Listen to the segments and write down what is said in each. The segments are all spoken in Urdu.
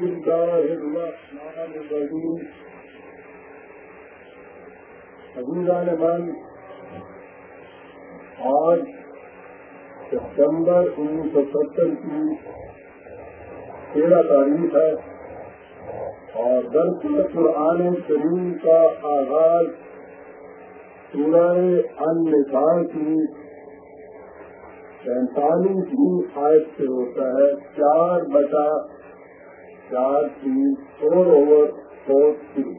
بسم الله الرحمن الرحيم آج ستمبر انیس سو ستر کی تیرہ تاریخ ہے اور درس قرآن کریم کا آغاز سورہ النساء کی پینتالیسویں آیت سے ہوتا ہے۔ چار بٹا چار تین فور اوور فور تھری۔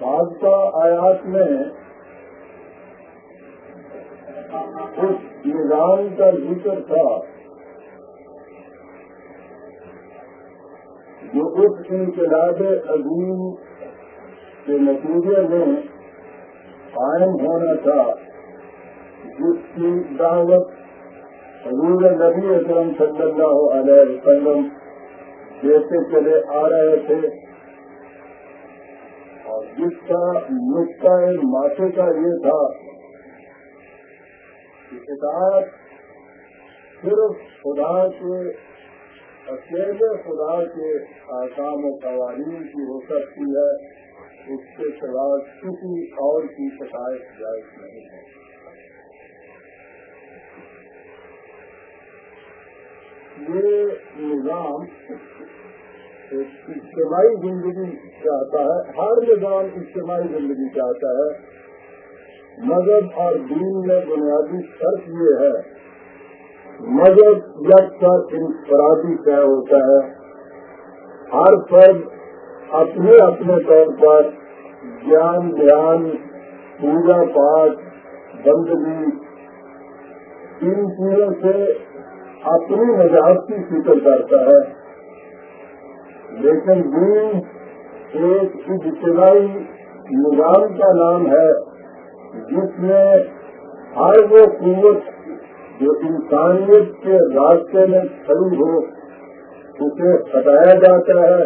سابقہ آیات میں اس نظام کا ذکر تھا جو اس انقلاب عظیم کے نتیجے میں قائم ہونا تھا۔ جس کی دعوت حضور نبی اکرم صلی اللہ علیہ وسلم دیتے چلے آ رہے تھے اور جس کا نقطۂ ماتھے کا یہ تھا کہ اطاعت صرف خدا کے، اکیلے خدا کے آسام و قوانین کی ہو سکتی ہے، اس کے سوا کسی اور کی شکایت جائز نہیں ہے۔ یہ نظام اجتماعی زندگی چاہتا ہے، ہر نظام اجتماعی زندگی چاہتا ہے۔ مذہب اور دین میں بنیادی فرق یہ ہے، مذہب جب تک انفرادی طے ہوتا ہے۔ ہر فرد اپنے اپنے طور پر جان دھیان، پوجا پاٹ بندگی، ان چیزوں سے اپنی نجات کی فکر کرتا ہے۔ لیکن دین ایک اجتماعی نظام کا نام ہے، جس میں ہر وہ قوت جو انسانیت کے راستے میں کھڑی ہو، اسے ہٹایا جاتا ہے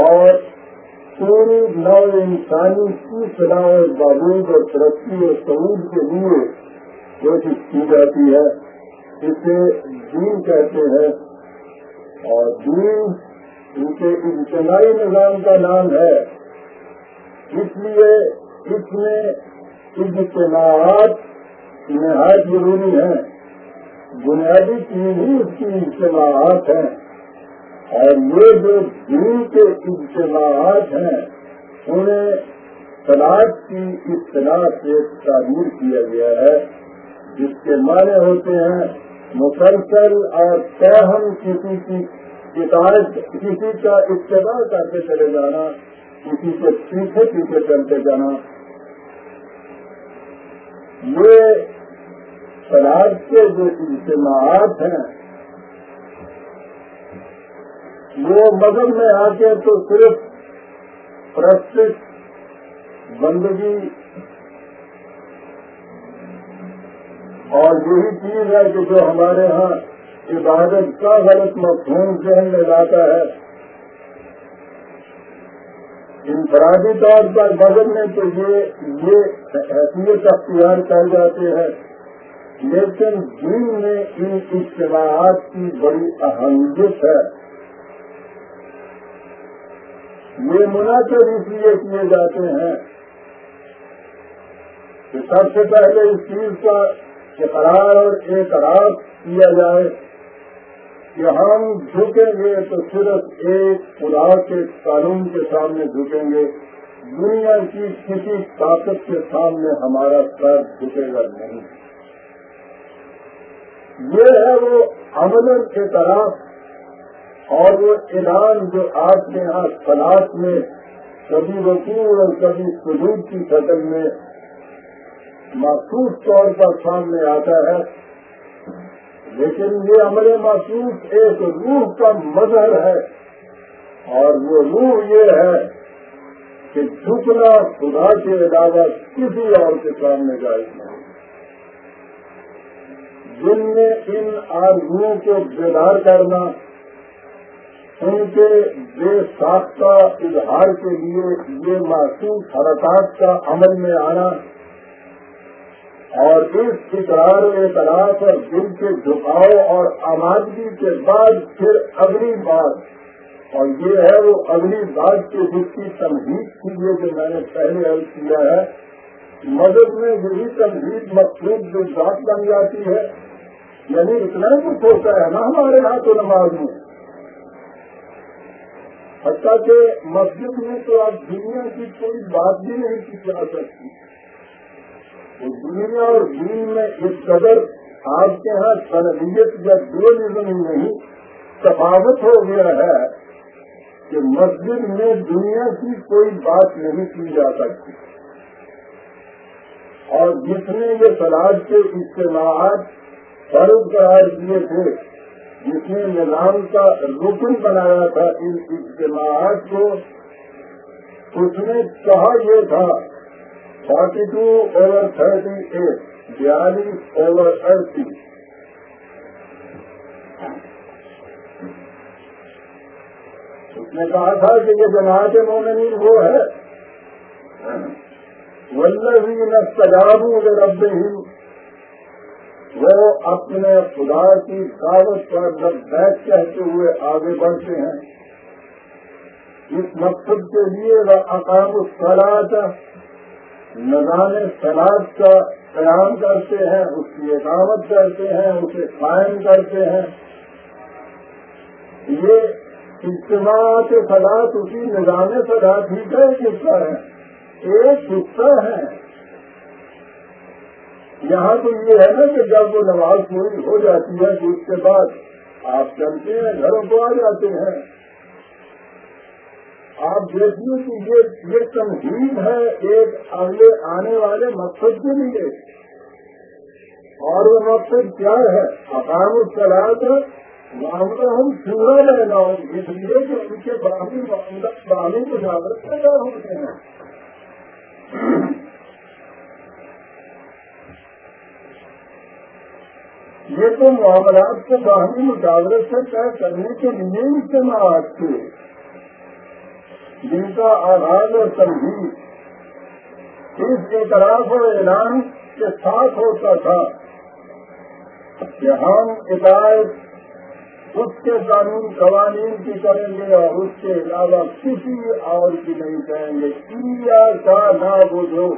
اور پوری نو انسانی کی صلاح بابود اور ترقی اور سعود کے لیے کوشش کی جاتی ہے۔ اسے دین کہتے ہیں اور دین ان کے اجتماعی نظام کا نام ہے۔ اس لیے اس میں اجتماعات نہایت ضروری ہیں۔ بنیادی چیز ہی اس کی اجتماعات ہیں۔ اور یہ جو دین کے اجتماعات ہیں، انہیں تلاش کی اصطلاح سے تعبیر کیا گیا ہے، جس کے معنی ہوتے ہیں مسلسل اور سہم کسی کی شکایت، کسی کا اتباع کرتے چلے جانا، کسی کے پیچھے پیچھے چلتے جانا۔ یہ سراج کے جو اجتماعات ہیں، وہ مذہب میں آ کے تو صرف پرستش، بندگی اور یہی چیز ہے کہ جو ہمارے ہاں عبادت کا غلط مفہوم ذہن میں لاتا ہے۔ انفرادی طور پر بدل میں تو یہ یہ حیثیت اختیار کر جاتے ہیں، لیکن دین میں ان اجتماعات کی بڑی اہمیت ہے۔ یہ مناسب اس لیے کیے جاتے ہیں کہ سب سے پہلے اس چیز کا اقرار اور اعتراف کیا جائے کہ ہم جھکیں گے تو صرف ایک خدا کے قانون کے سامنے جھکیں گے۔ دنیا کی کسی طاقت کے سامنے ہمارا سر جھکے گا نہیں۔ یہ ہے وہ عمل اعتراف اور وہ اعلان جو آپ کے یہاں کلاس میں کبھی وقوع اور کبھی سلوک کی شکل میں مخصوص طور پر سامنے آتا ہے۔ لیکن یہ عمل محسوس ایک روح کا مظہر ہے۔ اور وہ روح یہ ہے کہ جھکنا خدا کے علاوہ کسی اور کے سامنے جائز نہیں۔ جن میں ان آدمیوں کو بیدار کرنا، ان کے بے ساختہ اظہار کے لیے یہ محسوس حرکات کا عمل میں آنا اور اس اقرار اعتراف اور دل کے جھکاؤ اور آمادگی کے بعد پھر اگلی بات۔ اور یہ ہے وہ اگلی بات کی جس کی تمہید کی ہے جو میں نے پہلے عرض کیا ہے۔ مدد میں یہی تمہید مقصود جو بات بن جاتی ہے۔ یعنی اتنا کچھ ہوتا ہے نا ہمارے یہاں تو نماز میں۔ حتیٰ کہ مسجد میں تو آپ دنیا کی کوئی بات بھی نہیں کی جا سکتی۔ دنیا اور دین میں اس قدر آپ کے یہاں سنبیت یا ڈولیزم نہیں تفاوت ہو گیا ہے کہ مسجد میں دنیا کی کوئی بات نہیں کی جا سکتی۔ اور جس نے یہ سلاد کے اجتماعات فرض قرار دیے تھے جس نے نظام کا رکن بنایا تھا ان اجتماعات کو، اس نے کہا یہ تھا forty two over thirty eight بیالیس اوور اڑتی اس نے کہا تھا کہ یہ جماعت مومنین وہ ہے۔ ولہین سجابو رب وہ اپنے خدا کی دعوت پر جب بیٹھ کہتے ہوئے آگے بڑھتے ہیں۔ اس مقصد کے لیے وہ اقام الصلاط نظام سلاد کا قیام کرتے ہیں، اس کی اقامت کرتے ہیں، اسے قائم کرتے ہیں۔ یہ اجتماعات سلاد، اسی نظام سلاد ہی کا ایک حصہ ہے۔ ایک حصہ ہے۔ یہاں تو یہ ہے نا کہ جب وہ نماز پوری ہو جاتی ہے تو اس کے بعد آپ چلتے ہیں، گھروں کو آ جاتے ہیں۔ آپ دیکھیے کہ یہ یہ تنظیم ہے، ایک اگلے آنے والے مقصد کے لیے۔ اور وہ مقصد کیا ہے؟ اقام السلاد معاملہ ہم پورا رہنا ہوں اس لیے کہ ان کے باہمی باہمی مشاورت پیدا ہوتے ہیں۔ یہ تو معاملات کو باہمی مشاورت سے طے کرنے کے لیے استعمال تھے جن کا آغاز اور تنظیم اس اعتراف اور اعلان کے ساتھ ہوتا تھا کہ ہم ہدایت اس کے قانون، قوانین کی کریں گے اور اس کے علاوہ کسی اور کی نہیں کریں گے۔ کیا کا نہ بوجھو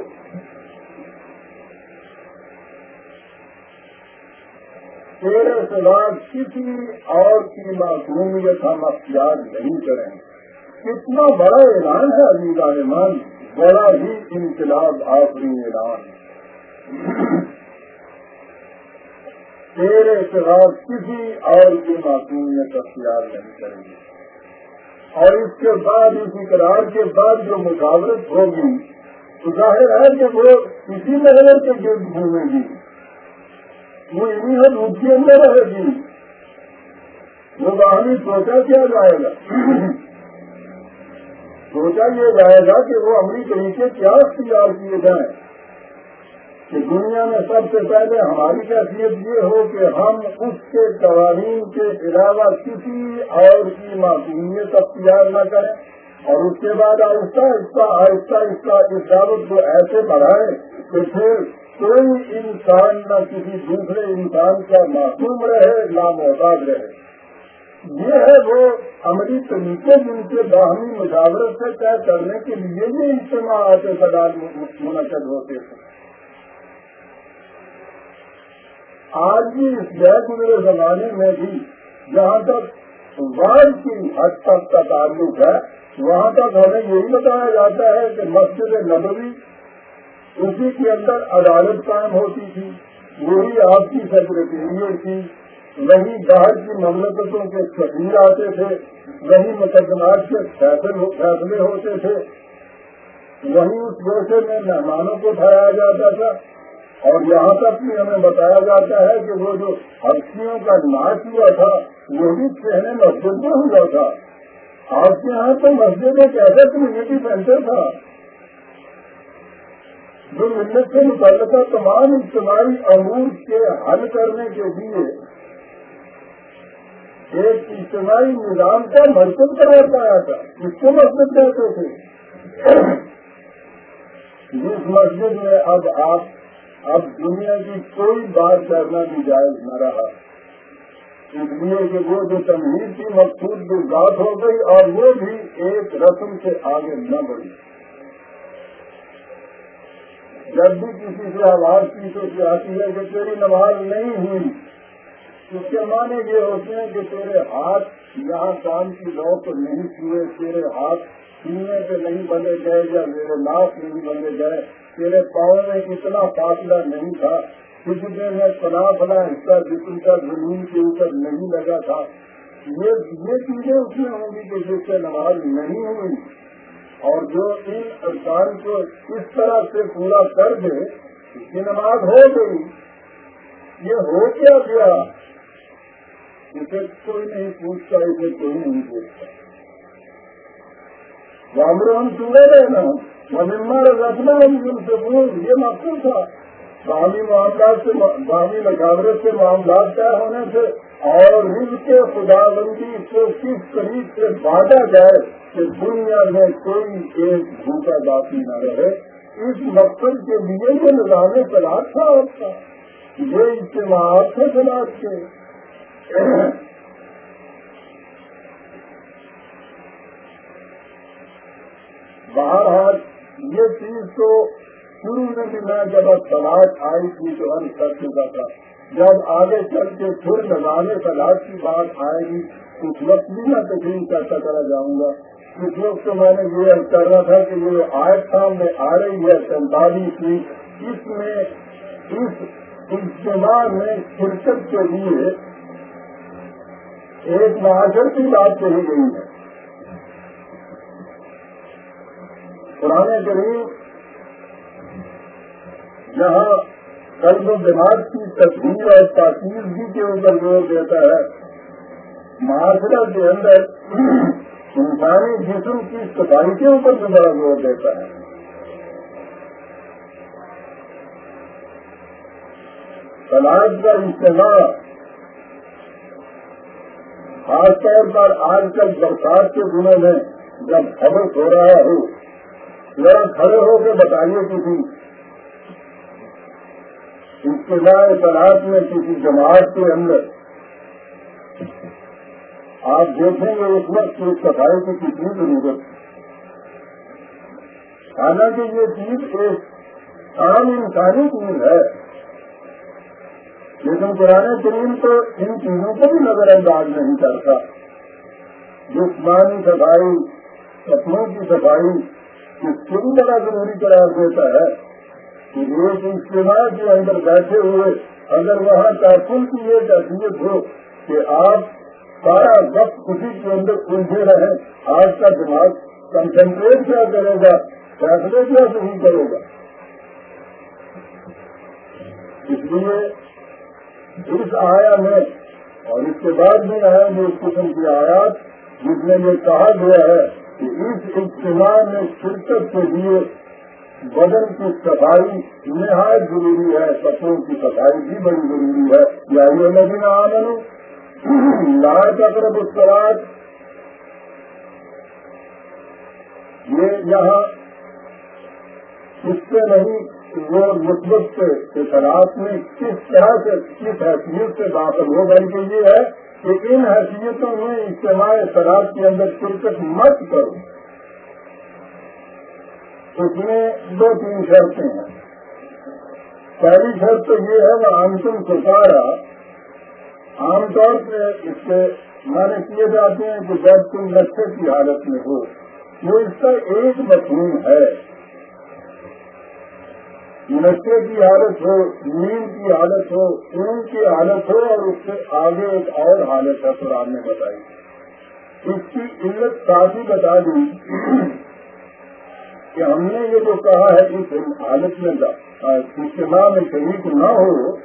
تیرے سوا کسی اور کی معصومیت ہم اختیار نہیں کریں گے۔ کتنا بڑا اعلان ہے علی رحمان بڑا ہی انقلاب آخری اعلان تیرے خلاف کسی اور کی معصومیت اختیار نہیں کریں گے۔ اور اس کے بعد، اس اقرار کے بعد جو مشاورت ہوگی، تو ظاہر ہے کہ وہ کسی محل کے گرد گھومے گی۔ وہ انہیں روپ کے اندر رہے گی۔ وہ باہری سوچا کیا جائے گا۔ سوچا یہ جائے گا کہ وہ عملی طریقے کیا اختیار کیے جائیں کہ دنیا میں سب سے پہلے ہماری کیفیت یہ ہو کہ ہم اس کے قوانین کے علاوہ کسی اور کی معصومیت اختیار نہ کریں اور اس کے بعد آہستہ آہستہ آہستہ آہستہ اس دعوت کو ایسے بڑھائیں کہ پھر کوئی انسان نہ کسی دوسرے انسان کا معصوم رہے نہ محتاج رہے۔ یہ ہے وہ عملی طریقے جن کے باہمی مشاورت سے طے کرنے کے لیے یہ اجتماعات سدال منعقد ہوتے تھے آج بھی اس غیر گزرے زمانے میں بھی جہاں تک وارڈ کی حد تک کا تعلق ہے، وہاں تک ہمیں یہی بتایا جاتا ہے کہ مسجد نبوی اسی کے اندر عدالت قائم ہوتی تھی، وہی آپ کی سیکرٹریٹ تھی وہی باہر کی مملکتوں کے سفیر آتے تھے، وہی مقدمات کے فیصلے ہوتے تھے۔ وہیں اس گوشے میں مہمانوں کو ٹھہرایا جاتا تھا۔ اور یہاں تک بھی ہمیں بتایا جاتا ہے کہ وہ جو ہستیوں کا ناچ ہوا تھا وہ بھی کہنے مسجد میں ہوا تھا۔ آپ کے یہاں تو مسجد ایک ایسا کمیونٹی سینٹر تھا؟ جو ملت سے متعلقہ تمام اجتماعی امور کے حل کرنے کے لیے ایک اجتماعی نظام کا مرکز قرار پایا تھا۔ اس کو مسجد کہتے تھے۔ جس مسجد میں اب آپ اب دنیا کی کوئی بات کرنا بھی جائز نہ رہا۔ اس لیے کہ وہ جو تمہید کی مقصود جو بات ہو گئی اور وہ بھی ایک رسم سے آگے نہ بڑھی۔ جب بھی کسی سے آواز کی تو آتی ہے کہ تیری نماز نہیں ہوئی اس کے معنی یہ ہوتے ہیں کہ تیرے ہاتھ یہاں کام کی لو تو نہیں چھوئے تیرے ہاتھ سینے پہ نہیں بنے گئے یا میرے ناک نہیں بنے گئے۔ تیرے پاؤں میں اتنا فاصلہ نہیں تھا۔ کسی میں فلا فلا حصہ جسم کا زمین کے اوپر نہیں لگا تھا۔ یہ چیزیں اس میں ہوں گی کہ جس سے نماز نہیں ہوئی۔ اور جو ان ارکان کو اس طرح سے پورا کر دے اس کی نماز ہو گئی، یہ ہو کیا گیا؟ اسے کوئی نہیں پوچھتا، اسے کوئی نہیں پوچھتا۔ ہم چورے رہے نا۔ ممبر رکھنا ہم ان سے بول یہ مقصود تھا۔ بامی معاملات سے بامی مقابلت سے معاملات طے ہونے سے اور ان کے خدا بندی کو کس طریق سے بانٹا جائے کہ دنیا میں کوئی ایک بھوکا باقی نہ رہے۔ اس مقصد کے لیے یہ نظام تلاش تھا۔ آپ کا یہ اجتماع سے تلاش کے۔ باہر ہاتھ یہ چیز تو شروع میں بھی میں جب اب آئی تھی تو ہم کر چکا تھا جب آگے چل کے پھر لگانے تلاش کی بات آئے گی اس وقت بھی میں تقریم کرتا کرا جاؤں گا۔ اس وقت تو میں نے یہ کر رہا تھا کہ یہ آئے سامنے آ رہی ہے سینتالیس کی۔ اس میں، اس اجتماع میں شرکت کے لیے ایک معاشر کی بات کہی گئی ہے۔ پرانے کریم جہاں قلب و دماغ کی تصویر اور پاکیزگی کے اوپر زور دیتا ہے۔ معاشرہ کے اندر انسانی جسم کی صفائی کے اوپر بھی بڑا زور دیتا ہے۔ سلاد کا اجتماع خاص طور پر آج کل برسات کے دنوں میں جب خبر ہو رہا ہو، ذرا کھڑے ہو کے بتائیے کسی اجتماع تلاش میں کسی جماعت کے اندر۔ آپ دیکھیں گے اس وقت کی صفائی کی کتنی ضرورت۔ حالانکہ یہ چیز ایک عام انسانی چیز ہے۔ لیکن پرانے کریم تو ان چیزوں کو بھی نظر انداز نہیں کرتا۔ جسمانی صفائی، کپڑوں کی صفائی اس کو بھی بڑا ضروری قرار دیتا ہے کہ ایک اجتماع کے اندر بیٹھے ہوئے اگر وہاں کافل کی ایک حیثیت ہو کہ آپ سارا وقت اسی کے اندر الجھے رہے آج کا دماغ کنسنٹریٹ کیا کرے گا، فیصلے کیا نہیں کرے گا۔ اس لیے اس آیا میں، اور اس کے بعد بھی آیا میں اس قسم کی آیات، جس میں یہ کہا گیا ہے کہ اس اجتماع میں شرکت کے لیے بدن کی صفائی نہایت ضروری ہے کپڑوں کی صفائی بھی بڑی ضروری ہے۔ یا یہ نہیں آمن لائے کا طرف اس یہ یہاں اس سے نہیں وہ مثبت سے خلاف میں کس طرح سے کس حیثیت سے داخل ہو بلکہ یہ ہے کہ ان حیثیتوں میں اجتماع شراب کے اندر شرکت مت کرو۔ اس میں دو تین شرطیں ہیں۔ پہلی شرط تو یہ ہے وہ انتم سکارا عام طور پہ اس کے معنی کیے جاتے ہیں کہ جب تم نشے کی حالت میں ہو، وہ اس کا ایک مفہوم ہے۔ نشے کی حالت ہو نیند کی حالت ہو اون کی حالت ہو اور اس سے آگے ایک اور حالت ہے قرآن نے بتائی۔ اس کی علت کافی بتا دی کہ ہم نے یہ جو کہا ہے کہ حالت میں اجتماع میں شریک نہ ہو،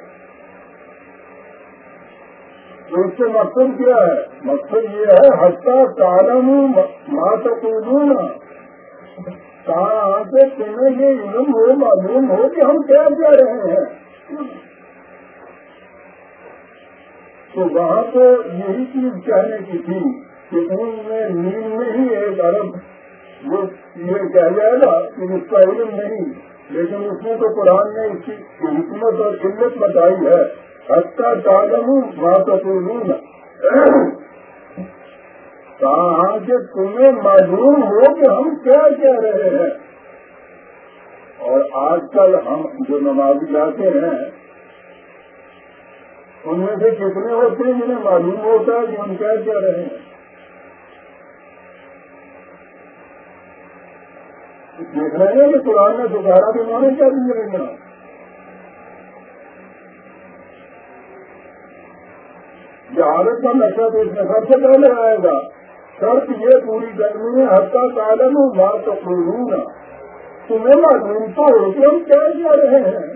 تو اس سے مقصد کیا ہے؟ مقصد یہ ہے ہفتہ کالم ماتون کہاں سے تمہیں یہ علم ہو، معلوم ہو کہ ہم کیا کیا رہے ہیں۔ تو وہاں تو یہی چیز کہنے کی تھی کہ ان میں نیند میں ہی ایک ارب وہ یہ کہہ جائے گا کہ اس کا علم نہیں، لیکن اس میں تو قرآن نے اس کی حکمت اور قلت بتائی ہے۔ حتہ تعلم ماتون کہاں کہ تمہیں معلوم ہو کہ ہم کیا کہہ رہے ہیں۔ اور آج کل ہم جو نمازی جاتے ہیں، ان میں سے کتنے ہوتے ہیں جنہیں معلوم ہوتا ہے کہ ہم کیا کہہ رہے ہیں۔ دیکھ رہے ہیں کہ قرآن نے دوبارہ بھی انہوں نے کیا دیا گا جہالت کا نشہ تو اس میں سب سے پہلے آئے گا۔ شرط یہ پوری کرنی ہے ہفتہ تعلم ہوں بات تو کھولوں گا۔ تمہیں معلوم تو ہو کہ ہم کیا کیا رہے ہیں۔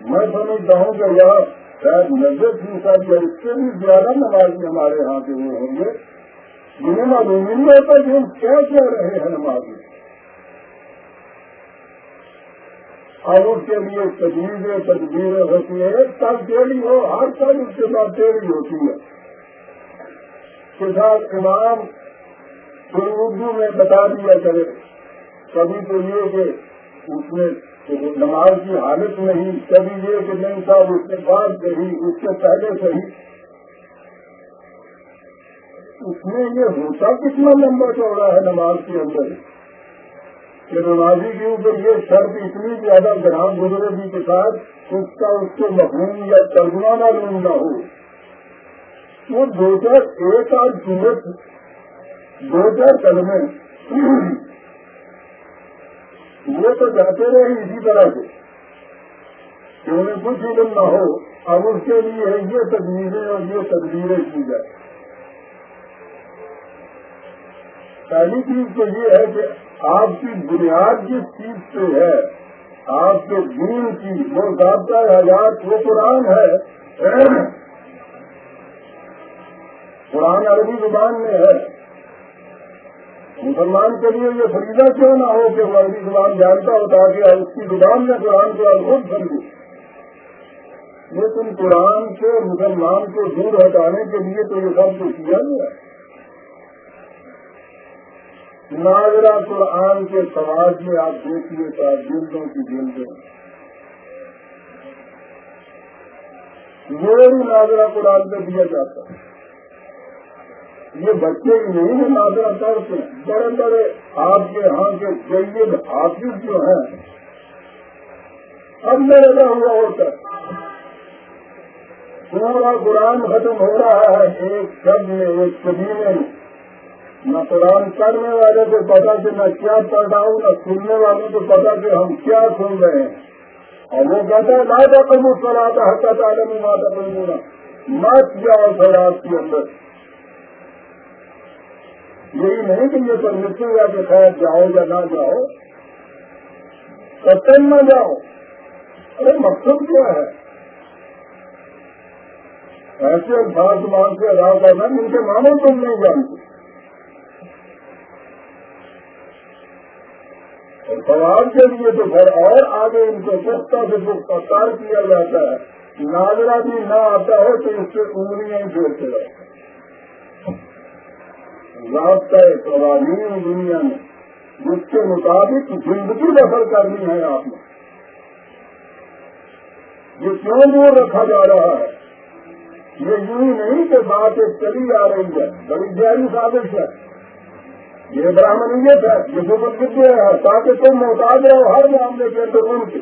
میں سمجھتا ہوں کہ یہاں شاید نظر فیصد یا اس سے بھی زیادہ نمازی ہمارے یہاں کے وہ ہوں گے۔ جنہیں معلوم نہیں ہوتا کہ ہم کیا کیا رہے ہیں نمازی۔ اور اس کے لیے تجویزیں، تدبیریں ہوتی ہیں۔ ایک سال ہو، ہر سال اس کے بعد ٹیڑھی ہوتی ہے۔ ساتھ امام کوئی اردو میں بتا دیا کرے، کبھی تو یہ کہ اس میں نماز کی حالت نہیں، کبھی یہ کہ نہیں صاحب اس کے بعد صحیح، اس سے پہلے صحیح۔ اس میں یہ ہوتا کتنا لمبا چوڑا ہے نماز کے اندر۔ کہ نمازی کے اوپر یہ شرط اتنی زیادہ گرام بزرگی کے ساتھ اس کا اس کو مفہوم یا ترجمہ معلوم نہ ہو۔ وہ دو چار ایک آدھ سورت دو چار قدمے وہ تو جاتے رہے اسی طرح سے۔ کہ انہیں کچھ علم نہ ہو، اب اس کے لیے یہ تجویزیں اور یہ تدبیریں کی جائے پہلی چیز تو یہ ہے کہ آپ کی بنیاد جس چیز سے ہے، آپ کے دین کی وہ ضابطہ حیات، وہ قرآن ہے۔ قرآن عربی زبان میں ہے۔ مسلمان کے لیے یہ فریضہ کیوں نہ ہو کہ وہ عربی زبان جانتا ہو تاکہ اس کی زبان میں قرآن کو خود سمجھے لیکن قرآن سے مسلمان کو دور ہٹانے کے لیے تو یہ سب کچھ کیا گیا۔ ہے ناظرہ قرآن کے سماج میں آپ دیکھیے تو جلدوں کی جلدیں یہ بھی ناظرہ قرآن پہ دیا جاتا ہے۔ یہ بچے نہیں ہیں ناظرہ کرتے بڑے بڑے آپ کے یہاں کے جید حافظ جو ہیں اب میں لگا ہوا ہوتا ہے۔ پورا قرآن ختم ہو رہا ہے، ایک شب میں ایک قدیمے میں نہ قرآن پڑھنے والے کو پتا کہ میں کیا پڑھ رہا ہوں، نہ سننے والوں کو پتا کہ ہم کیا سن رہے ہیں۔ اور وہ کہتا ہے ماتا کبو سلا تھا حقت عالم ماتا کبو مت جاؤ سراج کے اندر۔ یہی نہیں کہ یہ پرمیشن یا کہ خیر جاؤ یا نہ جاؤ۔ ستن نہ جاؤ۔ ارے مقصد کیا ہے؟ ایسے بھارت مان سے ادا کرنا، ان کے مانو تم نہیں جانتے۔ اور سوال کے لیے تو گھر اور آگے ان کو پختہ سے پختہ کار کیا جاتا ہے۔ ناظرہ بھی نہ آتا ہے تو اس سے انگلیاں جوڑتے رہتے ضابطہ قوانین دنیا میں۔ جس کے مطابق زندگی بسر کرنی ہے آپ نے۔ یہ کیوں دور رکھا جا رہا ہے؟ یہ یوں نہیں کہ بات ایک چلی آ رہی ہے۔ بڑی گہری سازش ہے۔ یہ براہمنیت ہے، یہ سبر کتنے ہے تاکہ تم محتاج رہو ہر معاملے کے اندر ان کے۔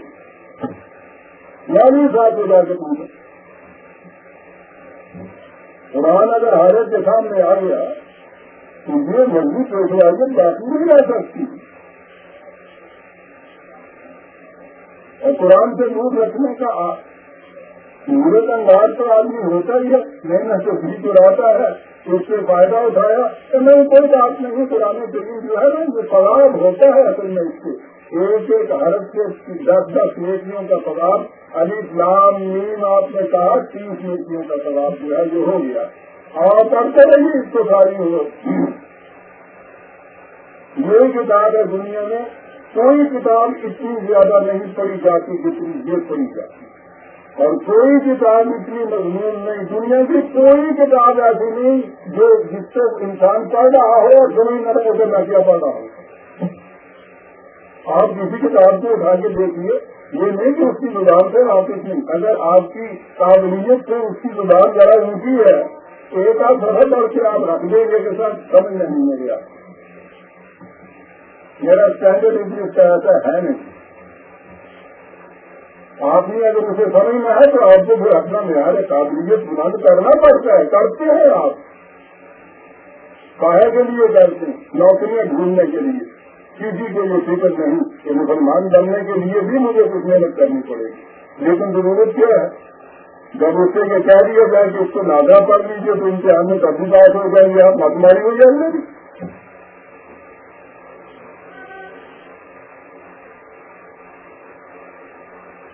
نہیں ساتھ ہو جا کے تم قرآن اگر حالت کے سامنے آ گیا، تو یہ مضبوط روزگار باقی نہیں رہ سکتی۔ اور قرآن سے دور رکھنے کا سورت انداز تو آدمی ہوتا ہی ہے، محنت تو بھی چراتا ہے۔ اس سے فائدہ اٹھایا تو نہیں، کوئی بات نہیں پرانے کریم جو ہے نا جو سواب ہوتا ہے اصل میں اس سے ایک ایک حرف سے دس دس نیکیوں کا سواب علی نام نیم آپ نے کہا تیس نیکیوں کا سواب جو ہے جو ہو گیا۔ اور کرتے رہیے اس کو ساری ہو یہ کتاب ہے دنیا میں، کوئی کتاب اتنی زیادہ نہیں پڑھی جاتی جتنی یہ پڑھی جاتی۔ اور کوئی کتاب اتنی مضمون نہیں، دنیا کی کوئی کتاب ایسی نہیں جو جس سے انسان پڑھ رہا ہو اور سمجھ نہ رہے اسے پڑھ رہا ہوں۔ آپ کسی کتاب کو اٹھا کے دیکھیے، یہ نہیں کہ اس کی زبان سے واپس نہیں، اگر آپ کی قابلیت سے اس کی زبان ذرا اونچی ہے، تو ایک آپ سفر پڑھ کے آپ رکھ دیں گے کہ سر سمجھ نہیں میرے آپ میرا اسٹینڈرڈ انگلش کا ایسا ہے نہیں۔ آپ نے اگر اسے سمجھنا ہے تو آپ کو پھر اپنا معیار قابلیت بلند کرنا پڑتا ہے، کرتے ہیں آپ۔ کاہے کے لیے کرتے ہیں؟ نوکریاں ڈھونڈنے کے لیے۔ کسی کے لیے فکر نہیں۔ کہ مسلمان بننے کے لیے بھی مجھے کچھ محنت کرنی پڑے گی۔ لیکن ضرورت کیا ہے؟ جب اس سے یہ کہہ دیا جائے کہ اس کو نادا پڑھ لیجیے تو ان سے ہمیں کبھی بات ہو جائیں گے۔ آپ متماری ہو جائیں گے۔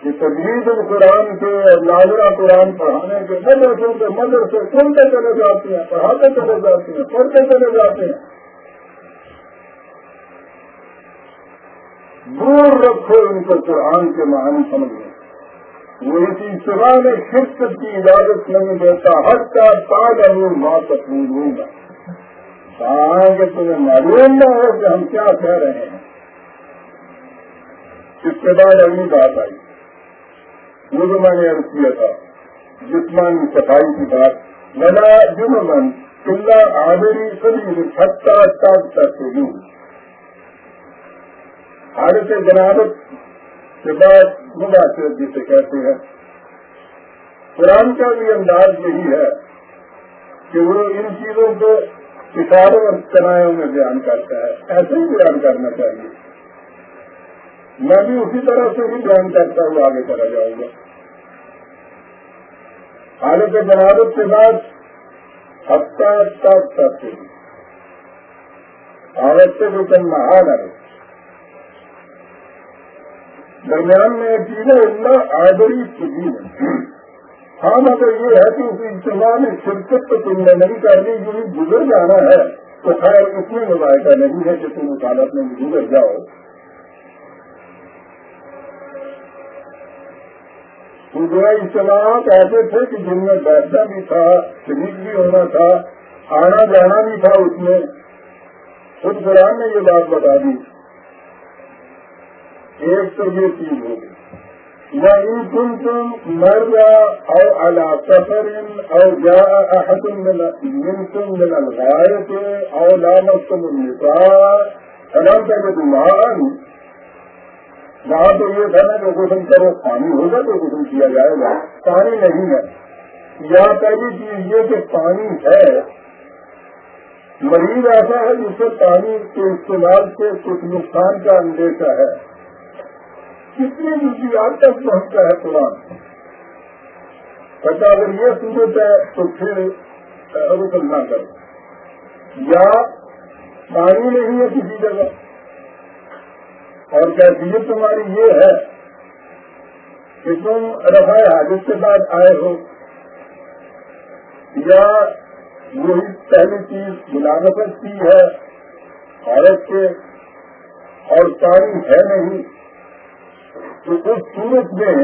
کہ تجویز القرآن کے اور ناظرہ قرآن پڑھانے کے مدرسوں کے مدرسے سنتے چلے جاتے ہیں، پڑھاتے چلے جاتے ہیں، پڑھتے چلے جاتے ہیں۔ دور رکھو ان کو قرآن کے معنی سمجھیں وہ اس اجتماع میں شرکت کی اجازت نہیں دیتا ہر کا تاج امور ماں تکمیل ہوں گا۔ کہاں کہ تمہیں معلوم نہ ہو کہ ہم کیا کہہ رہے ہیں۔ اس کے بعد اگلی بات آئی۔ وہ جو میں نے عرض کیا تھا جسمانی صفائی کی بات بنا جمن اللہ آبری سبھی چھٹا تاج تک ہوں حالت جنابت کے بعد مباثر جسے کہتے ہیں۔ قرآن کا بھی انداز یہی ہے کہ وہ ان چیزوں کو کتابوں اور کنایوں میں بیان کرتا ہے۔ ایسے ہی بیان کرنا چاہیے۔ میں بھی اسی طرح سے ہی بیان کرتا ہوں، آگے چلا جاؤں گا۔ حالت جنابت کے بعد ہفتہ تک کرتے ہیں۔ عورت سے بھی کم محال ہے درمیان میں ایک چیز ہے اللہ ہے ہاں مگر یہ ہے کہ اس اجتماع میں شرکت تو تم نے نہیں کرنی، جو گزر جانا ہے، تو خیر اس میں مذائقہ نہیں ہے کہ تم عدالت میں گزر جاؤ۔ دوسرا اجتماعات ایسے تھے کہ جن میں بیٹھنا بھی تھا، شریک بھی ہونا تھا، آنا جانا بھی تھا اس میں۔ خود قرآن نے یہ بات بتا دی۔ ایک تو یہ چیز ہوگی یا ان تم تم مر جا اور اللہ سفر اور جا احتم من تم من اور لامت تم النساء حرام کر کے تمہارا وہاں تو یہ تھا نا کہ کرو، پانی ہوگا تو غسل کیا جائے گا۔ پانی نہیں ہے۔ یا پہلی چیز یہ کہ پانی ہے۔ مریض ایسا ہے جس سے پانی کے استعمال سے کچھ نقصان کا اندیشہ ہے۔ کتنی جزیات تک پہنچتا ہے قرآن۔ پتا اگر یہ صورت ہے تو پھر رکن نہ کرو۔ یا پانی نہیں ہے کسی جگہ۔ اور کیفیت تمہاری یہ ہے کہ تم رفا حاجت کے بعد آئے ہو یا وہی پہلی چیز ملازمت کی ہے، عورت کے اور پانی ہے نہیں، تو اس صورت میں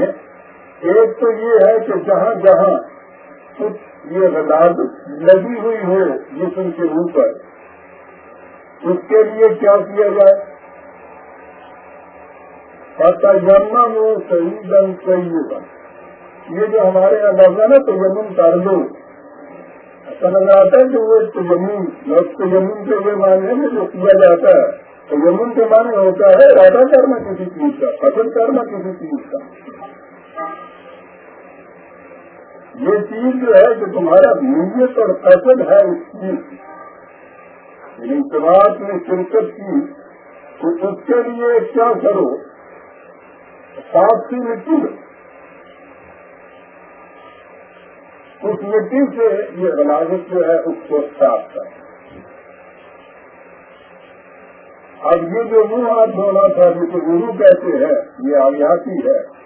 ایک تو یہ ہے کہ جہاں جہاں کچھ یہ غلط لگی ہوئی ہو جسم کے اوپر، اس کے لیے کیا کیا جائے؟ پتا جمنا صحیح دن صحیح بن یہ جو ہمارے یہاں لفظ ہے نا تو یمن کر دو۔ ایسا نظر ہے کہ وہ زمین لفظ کے یہ معنی میں جو کیا جاتا ہے۔ تو کے معنی ہوتا ہے ارادہ کرنا کسی چیز کا فصل کرنا کسی چیز کا۔ یہ چیز جو ہے کہ تمہارا نیت اور فصل ہے اس چیز کی۔ یعنی میں شرکت کی، تو اس کے لیے کیا کرو؟ صاف کی مٹی اس مٹی سے یہ غلاظت جو ہے اس کو صاف کر۔ اب یہ جو منہ ہاتھ دھونا تھا، جسے گرو کہتے ہیں، یہ آیاتی ہے۔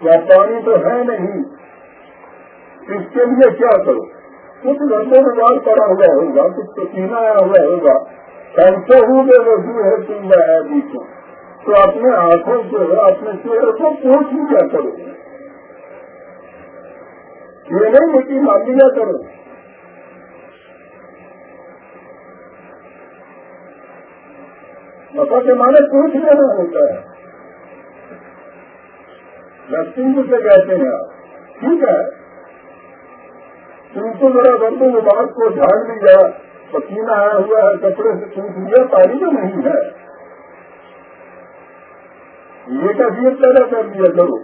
کیا پانی تو ہے نہیں؟ اس کے لیے کیا کرو؟ کچھ گھنٹوں میں پڑا ہوا ہوگا، کچھ پسینہ آیا ہوا ہوگا۔ سینسو ہوں گے، وضو ہے، تم میں ہے، بیچوں۔ تو اپنے آنکھوں سے اپنے چہرے کو پوچھ ہی کیا کرو؟ یہ نہیں مٹی مان لیا کرو۔ مطلب نفا کے معنی پوچھ لینا ہوتا ہے۔ نرسنگ سے کہتے ہیں آپ۔ ٹھیک ہے۔ تم کو ذرا گردوں بات کو جھاڑ لیا۔ پسینہ آیا ہوا ہے، کپڑے سے پوچھ لیا پانی تو نہیں ہے۔ یہ کبھی پیدا کر دیا کرو۔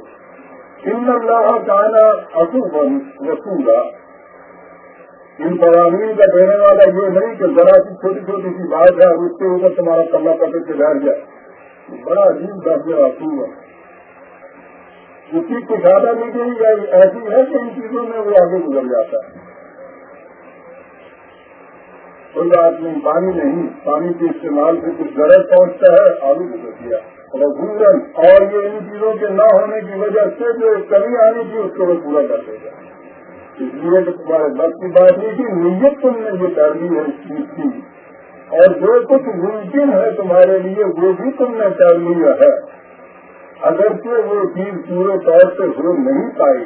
ان اللہ کانا اصو وسولا ان قوانین کا دینے والا یہ نہیں کہ ذرا سی چھوٹی چھوٹی سی بات ہے اور اس کے اوپر تمہارا پلہ پکڑ کے بیٹھ جائے بڑا عجیب درجہ رسول۔ ہے اس کی کچھ زیادہ نہیں گئی، ایسی ہے کہ ان چیزوں میں وہ آگے گزر جاتا ہے۔ کوئی بات نہیں پانی نہیں، پانی کے استعمال سے کچھ غرض پہنچتا ہے آگے گزر دیا۔ اور اور یہ ان چیزوں کے نہ ہونے کی وجہ سے جو کمی آنی تھی، اس کو وہ پورا کر دے گا۔ اس لیے کہ تمہارے بس کی بات نہیں تھی، نیت تم نے یہ کر دی ہے اس چیز کی۔ اور جو کچھ ممکن ہے تمہارے لیے، وہ بھی تم نے کر لیا ہے۔ اگرچہ وہ چیز پورے طور سے ہو نہیں پائی،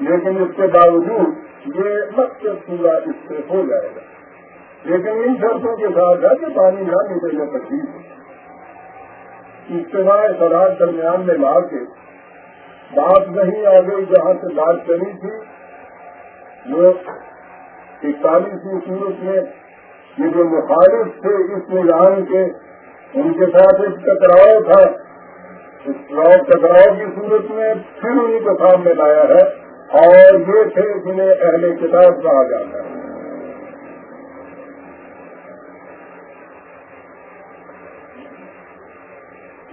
لیکن اس کے باوجود یہ مقصد پورا اس سے ہو جائے گا۔ لیکن ان شرطوں کے ساتھ ہے کہ پانی نہ نکلنا تکلیف اجتماع سراج درمیان میں لا کے بات نہیں آ گئی جہاں سے بات کری تھی۔ وہ اکتالیسویں صورت میں یہ جو مخالف تھے، اس نظام کے ان کے ساتھ ایک ٹکراؤ تھا۔ اس ٹکراؤ کی صورت میں پھر انہیں کو سامنے لایا ہے اور یہ تھے جنہیں اہل کتاب کہا جاتا ہے۔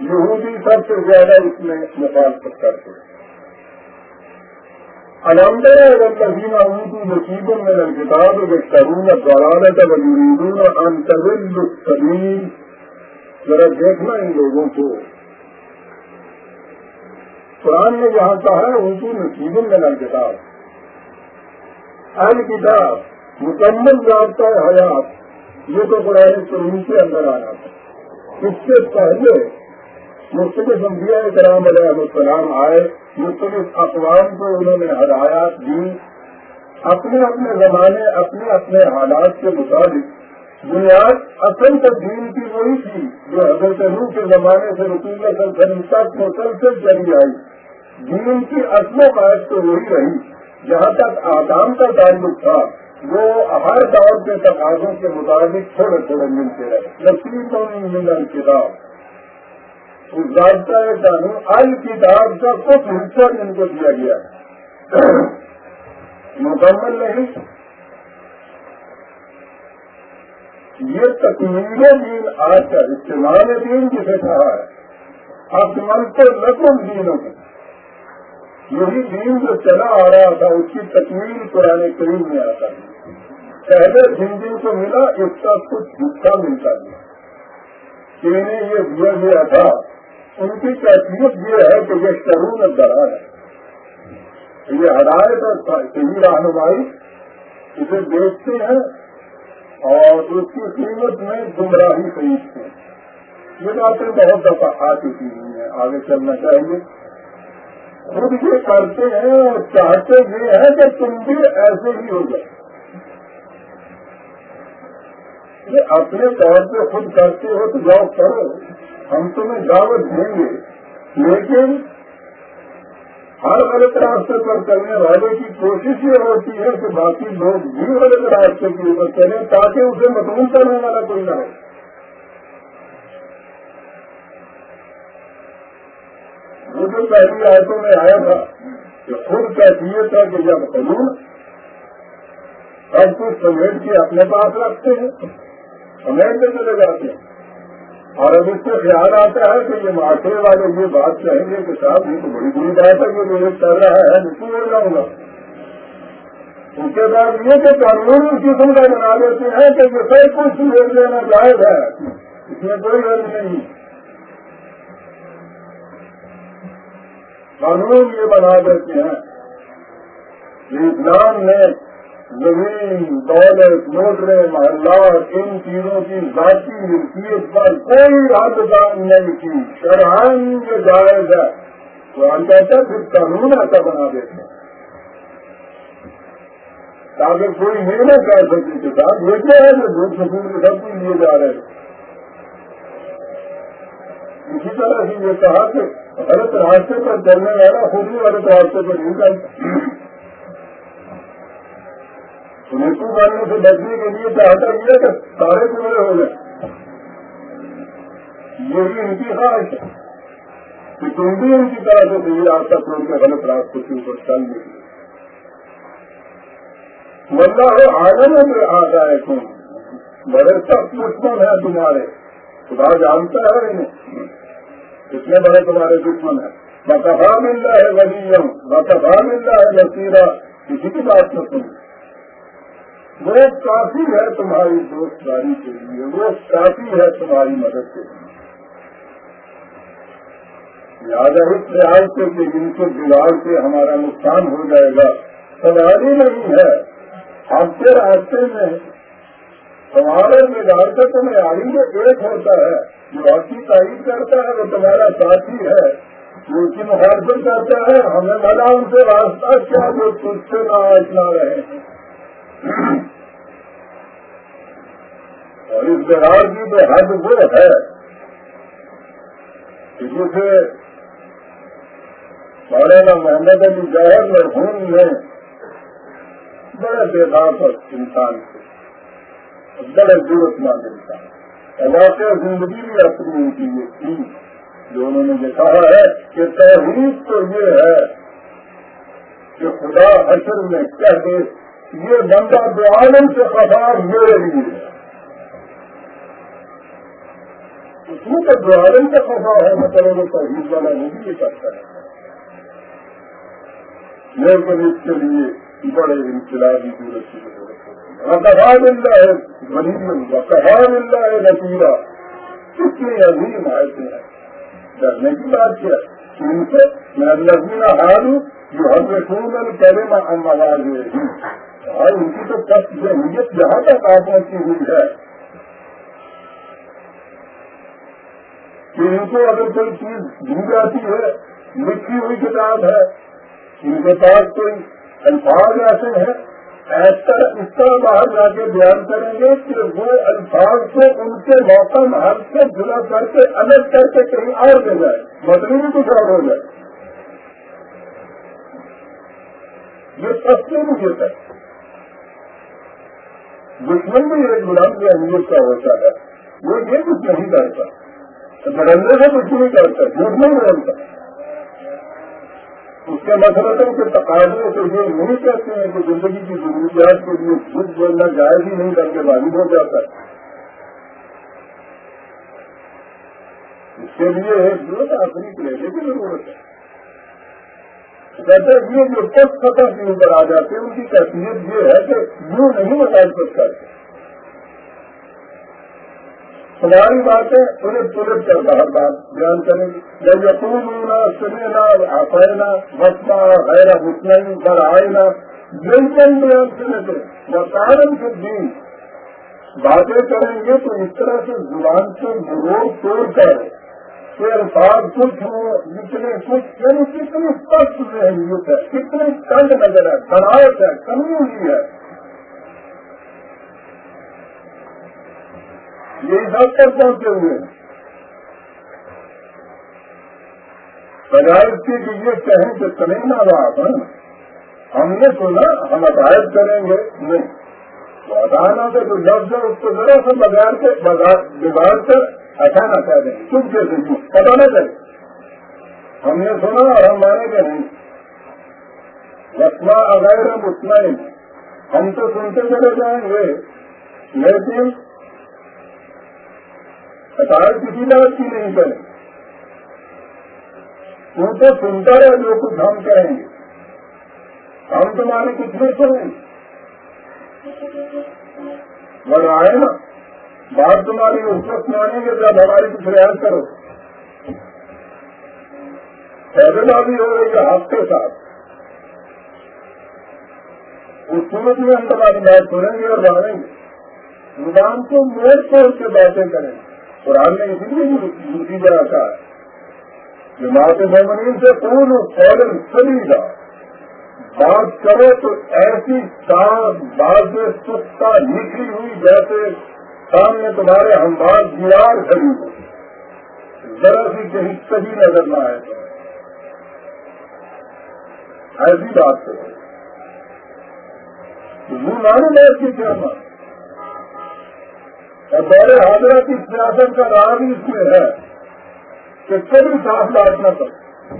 یہودی سب سے زیادہ اس میں مخالفت کرتے ہیں الحمد للہ اونٹو نصیبوں میں کتاب کروں دورانت ولیدون انتظل السبیل، ذرا دیکھنا ان لوگوں کو۔ قرآن نے جہاں کہا ہے اونٹو نصیبوں میں کتاب۔ ال کتاب، مکمل ضابطہ حیات، یہ تو قرآن کریم کے اندر آنا تھا اس سے پہلے مختلف انبیاء کرام علیہ السلام آئے مختلف اقوام کو انہوں نے ہدایات دی، اپنے اپنے زمانے، اپنے اپنے حالات کے مطابق۔ بنیاد اصل کا دین کی وہی تھی جو حضرت روح کے زمانے سے رسول سلسل تک مسلسل چلی آئی۔ دین کی اصل بات تو وہی رہی، جہاں تک آدام کا تعلق تھا، وہ ہر دور کے تقاضوں کے مطابق تھوڑے تھوڑے ملتے رہے۔ نسلی تو نہیں ملا کتاب قانون ال کتاب کا کچھ حصہ ان کو دیا گیا ہے۔ مکمل نہیں۔ یہ تکمیل دین آج کا استعمال دین جسے کہا ہے۔ اب من لکم دینوں میں یہی دین جو چلا آ رہا تھا، اس کی تکمیل پرانے کریم میں آتا ہے۔ پہلے جن دن کو ملا، اس کا کچھ حصہ ملتا گیا انہیں یہ دیا گیا تھا۔ ان کی کیفیت یہ ہے کہ یہ شرون درار ہے۔ یہ ہدایت اور صحیح رہنمائی اسے دیکھتے ہیں اور اس کی قیمت میں گمراہی خریدتے ہیں۔ یہ باتیں بہت دفعہ آ چکی ہوئی ہیں۔ آگے چلنا چاہیے۔ خود یہ کرتے ہیں اور چاہتے یہ ہے کہ تم بھی ایسے ہی ہو جائے یہ اپنے طور پہ خود کرتے ہو تو جاؤ کرو۔ ہم تمہیں دعوت دیں گے۔ لیکن ہر غلط راستے پر کرنے والے کی کوشش یہ ہوتی ہے کہ باقی لوگ بھی غلط راستے کی اوپر چلیں تاکہ اسے مضمون کرنے والا کوئی نہ ہو۔ وہ جو پہلی آیتوں میں آیا تھا کہ خود کیفیت ہے کہ جب قانون سب کچھ سمیٹ کے اپنے پاس رکھتے ہیں سمیٹ کے چلے جاتے ہیں۔ اور اب اس سے خیال آتا ہے کہ یہ معاشرے والے یہ بات کہیں گے کہ صاحب، یہ تو بڑی بری بات ہے کہ میرے کر رہا ہے نہیں مل جاؤں گا؟ اس کے بعد یہ کہ قانون اس قسم کا بنا دیتے ہیں کہ یہ سب کچھ لے لینا جائز ہے۔ اس میں کوئی غرض نہیں۔ قانون یہ بنا دیتے ہیں۔ کہ اسلام نے زمین، دولت موٹرے محلات، ان چیزوں کی ذاتی ملکیت پر کوئی حد دان نہیں کی۔ شرحان یہ جائز ہے۔ تو ہم کہتے ہیں پھر قانون ایسا بنا دیتے ہیں۔ تاکہ کوئی یہ نہ کہہ سکے کے ساتھ یہ کیا ہے جو دودھ سکون کے سب کچھ لیے جا رہے ہیں۔ اسی طرح سے یہ کہا کہ غلط راستے پر چلنے والا خود ہی غلط راستے پر نہیں چلتا۔ مٹو بننے سے بچنے کے لیے چاہتا یہ کہ سارے پورے ہو گئے یہ بھی ان کی خواہش ہے۔ کہ تم بھی ان کی طرح سے یہ راستہ چھوڑ کے غلط راستے کے اوپر چل دیں۔ بندہ ہے آگے میں آ جائے تم بڑے سخت دشمن ہیں تمہارے۔ خدا جانتا ہے انہیں۔ کتنے بڑے تمہارے دشمن ہیں۔ بتفا مل رہا ہے ولیم بتفا مل رہا ہے نصیرہ کسی کی بات نہ سن وہ کافی ہے تمہاری دوست داری کے لیے، وہ کافی ہے تمہاری مدد کے لیے۔ لہٰذا اس خیال سے کہ جن کو بگاڑ کے ہمارا نقصان ہو جائے گا سوال ہی نہیں ہے۔ آپ کے راستے میں تمہارے بگاڑ سے تمہیں آئی میں ایک ہوتا ہے، جو آپ کی تعریف کرتا ہے، وہ تمہارا ساتھی ہے۔ جو اس کی مخالفت کرتا ہے، ہمیں بنا ان سے راستہ کیا جو تجھ سے نہ آچنا رہے۔ اور اس بگاڑ کی تو حد وہ ہے کہ جسے مولانا محمد علی جہر مرحوم نے بڑے بےدار انسان سے بڑے ضرورت مند انسان علاقے زندگی بھی اپنی ان کی یہ تھی جو انہوں نے یہ کہا ہے کہ تحریر تو یہ ہے کہ خدا حشر میں کہہ دے یہ بندہ دو عالم سے خطار میرے لیے ہے۔ اس میں تو دو عالم کا خطا ہے، میں مطلب وہ تحریر والا وہ بھی یہ کرتا۔ ہے لیکن اس کے لیے بڑے انقلابی ضرورت کی ضرورت ہوتی ہے۔ کہا مل رہا ہے غریب کہا مل رہا ہے نتیجہ کتنی عظیم آئے ہیں۔ ڈرنے کی بات کیا ان سے میں نظمینہ ہار ہوں جو ہم نے سن میں پہلے میں ہم آواز ہوئے اور ان کی تو سخت ضروریت جہاں تک آ پہنچی ہوئی ہے کہ ان کو اگر کوئی چیز دی جاتی ہے، لکھی ہوئی کتاب ہے، ان کے پاس کوئی الفاظ ایسے ہیں ایسا اس طرح باہر جا کے بیان کریں گے کہ وہ الفاظ کو ان کے موقع محل سے جلا کر کے، الگ کر کے کہیں اور دے جائے۔ مطلب بھی کچھ اور ہو جائے یہ سب سے مجھے ہے دشمن بھی ایک غلام کی اہمیت کا ہوتا ہے۔ وہ یہ کچھ نہیں کرتا۔ درندے سے کچھ نہیں کرتا جھوٹ نہیں رہتا اس کے مطلب مسئلہ کے تقاضے تو یہ نہیں کہتے ہیں کہ زندگی کی ضروریات کے لیے خود بولنا جائز ہی نہیں کر کے واجب ہو جاتا ہے۔ اس کے لیے ایک ضرورت آخری لینے کی ضرورت ہے۔ کہتے یہ جو پس سطح کے اوپر آ جاتے ہیں، ان کی کیفیت یہ ہے کہ یوں نہیں مطالبت کرتے ہماری باتیں پلٹ پلٹ کر باہر بات بیان کریں گے۔ جب یقین ہونا سنینا آفینا بسنا غیر حسن پر آئنا بالکل بیان سنے تھے بتارن کے دن باتیں کریں گے تو اس طرح سے زبان سے مروڑ توڑ کر کہ الفاظ کچھ ہو، جتنے کچھ یعنی کتنی اسپشٹ ذہنیت ہے، کتنی ٹنڈ نظر ہے بناوٹ ہے کمی ہوئی ہے۔ یہ سب پہنچے ہوئے ہیں۔ بجائے اس کے کہ یہ کہیں کہ تمہیں نہ بات ہے ہم نے سنا ہم عقائد کریں گے، نہیں۔ تو ہٹانا سے تو لفظ ہے اس کو ذرا سا بغیر کے بگاڑ کر ایسا نہ کہہ دیں۔ چپ کے پتا نہ چلے۔ ہم نے سنا اور ہم مانے گے نہیں۔ رسما اغیر ہم اتنا ہی ہم تو سنتے چلے جائیں گے۔ لیکن عقائد کسی بات کی نہیں کریں۔ تو تو سنتا ہے جو کچھ ہم کہیں گے۔ ہم تمہاری کچھ نہیں سنیں۔ مگر آئے نا۔ بات تمہاری اس وقت مانیں گے جب ہماری کچھ ریاض کرو۔ پہلے بازی ہو رہی ہے ہاتھ کے ساتھ۔ اس صورت میں ہم تمہاری بات سنیں گے اور مانیں گے۔ زبان کو موڑ توڑ کے باتیں کریں۔ قرآن نے اسی لیے دوسری جگہ کہا ہے جماعت مومنین سے پورن فوراً سبھی کا بات کرو تو ایسی باز سستا نکلی ہوئی جیسے سامنے تمہارے ہم بات دیوار کھڑی ذرا سی کہیں کبھی نظر نہ آئے تو۔ ایسی بات کرو لانے میں ایسی کیا اور بڑے حاضرہ کی سیاست کا راہ بھی اس میں ہے کہ کبھی صاف بات نہ کرو۔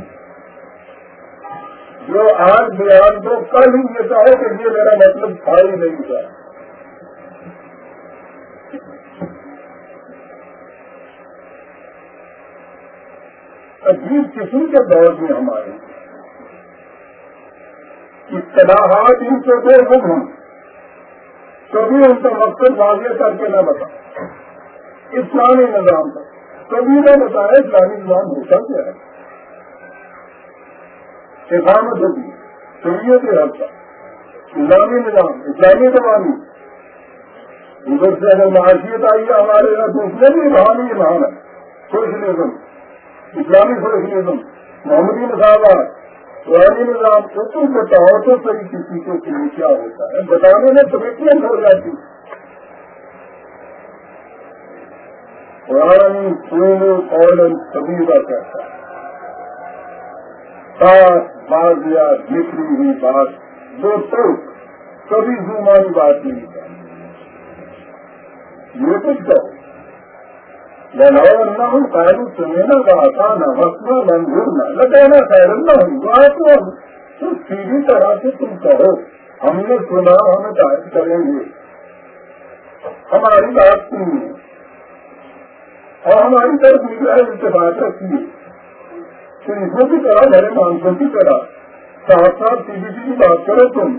جو آج بیان تو کل ہی یہ کہو کہ یہ میرا مطلب تھا ہی نہیں۔ تھا عجیب قسم کے دور میں ہم آئے اصطلاحات ان سے دو گم ہوں کبھی ان کا مقصد واضح کر کے نہ بتا اسلامی نظام کا۔ کبھی نہ بتایا اسلامی نظام ہوتا کیا ہے۔ حفاظت ہوگی شریعت حادثہ اسلامی نظام، اسلامی زبانی ادھر سے اگر معاشیت آئی ہے ہمارے یہاں تو اس میں بھی بہانی یہ بہان ہے سوشلزم اسلامی سوشلزم محمدی مساوات پرانی نظام تو تم بتاؤ تو صحیح کسی کو کیا ہوتا ہے بتانے میں کمیٹمنٹ ہو جاتی پرانی سونو اور سبھی کا کہتا ہے بات یا نکلی ہوئی بات جو تو کبھی زمانی بات نہیں کرتی یہ کچھ کہو نہ ہوں قائد نہ منظور نہ لگانا خیر نہ ہوں تو سیدھی طرح سے تم کہو، ہم نے سنا، ہم قائد کریں گے۔ ہماری بات سنی اور ہماری طرف میڈیا اتفاق رکھی ہے شریفوں کی طرح میرے مانسوں کی طرح۔ ساتھ ساتھ سی بی سی جی کی بات کرو تم،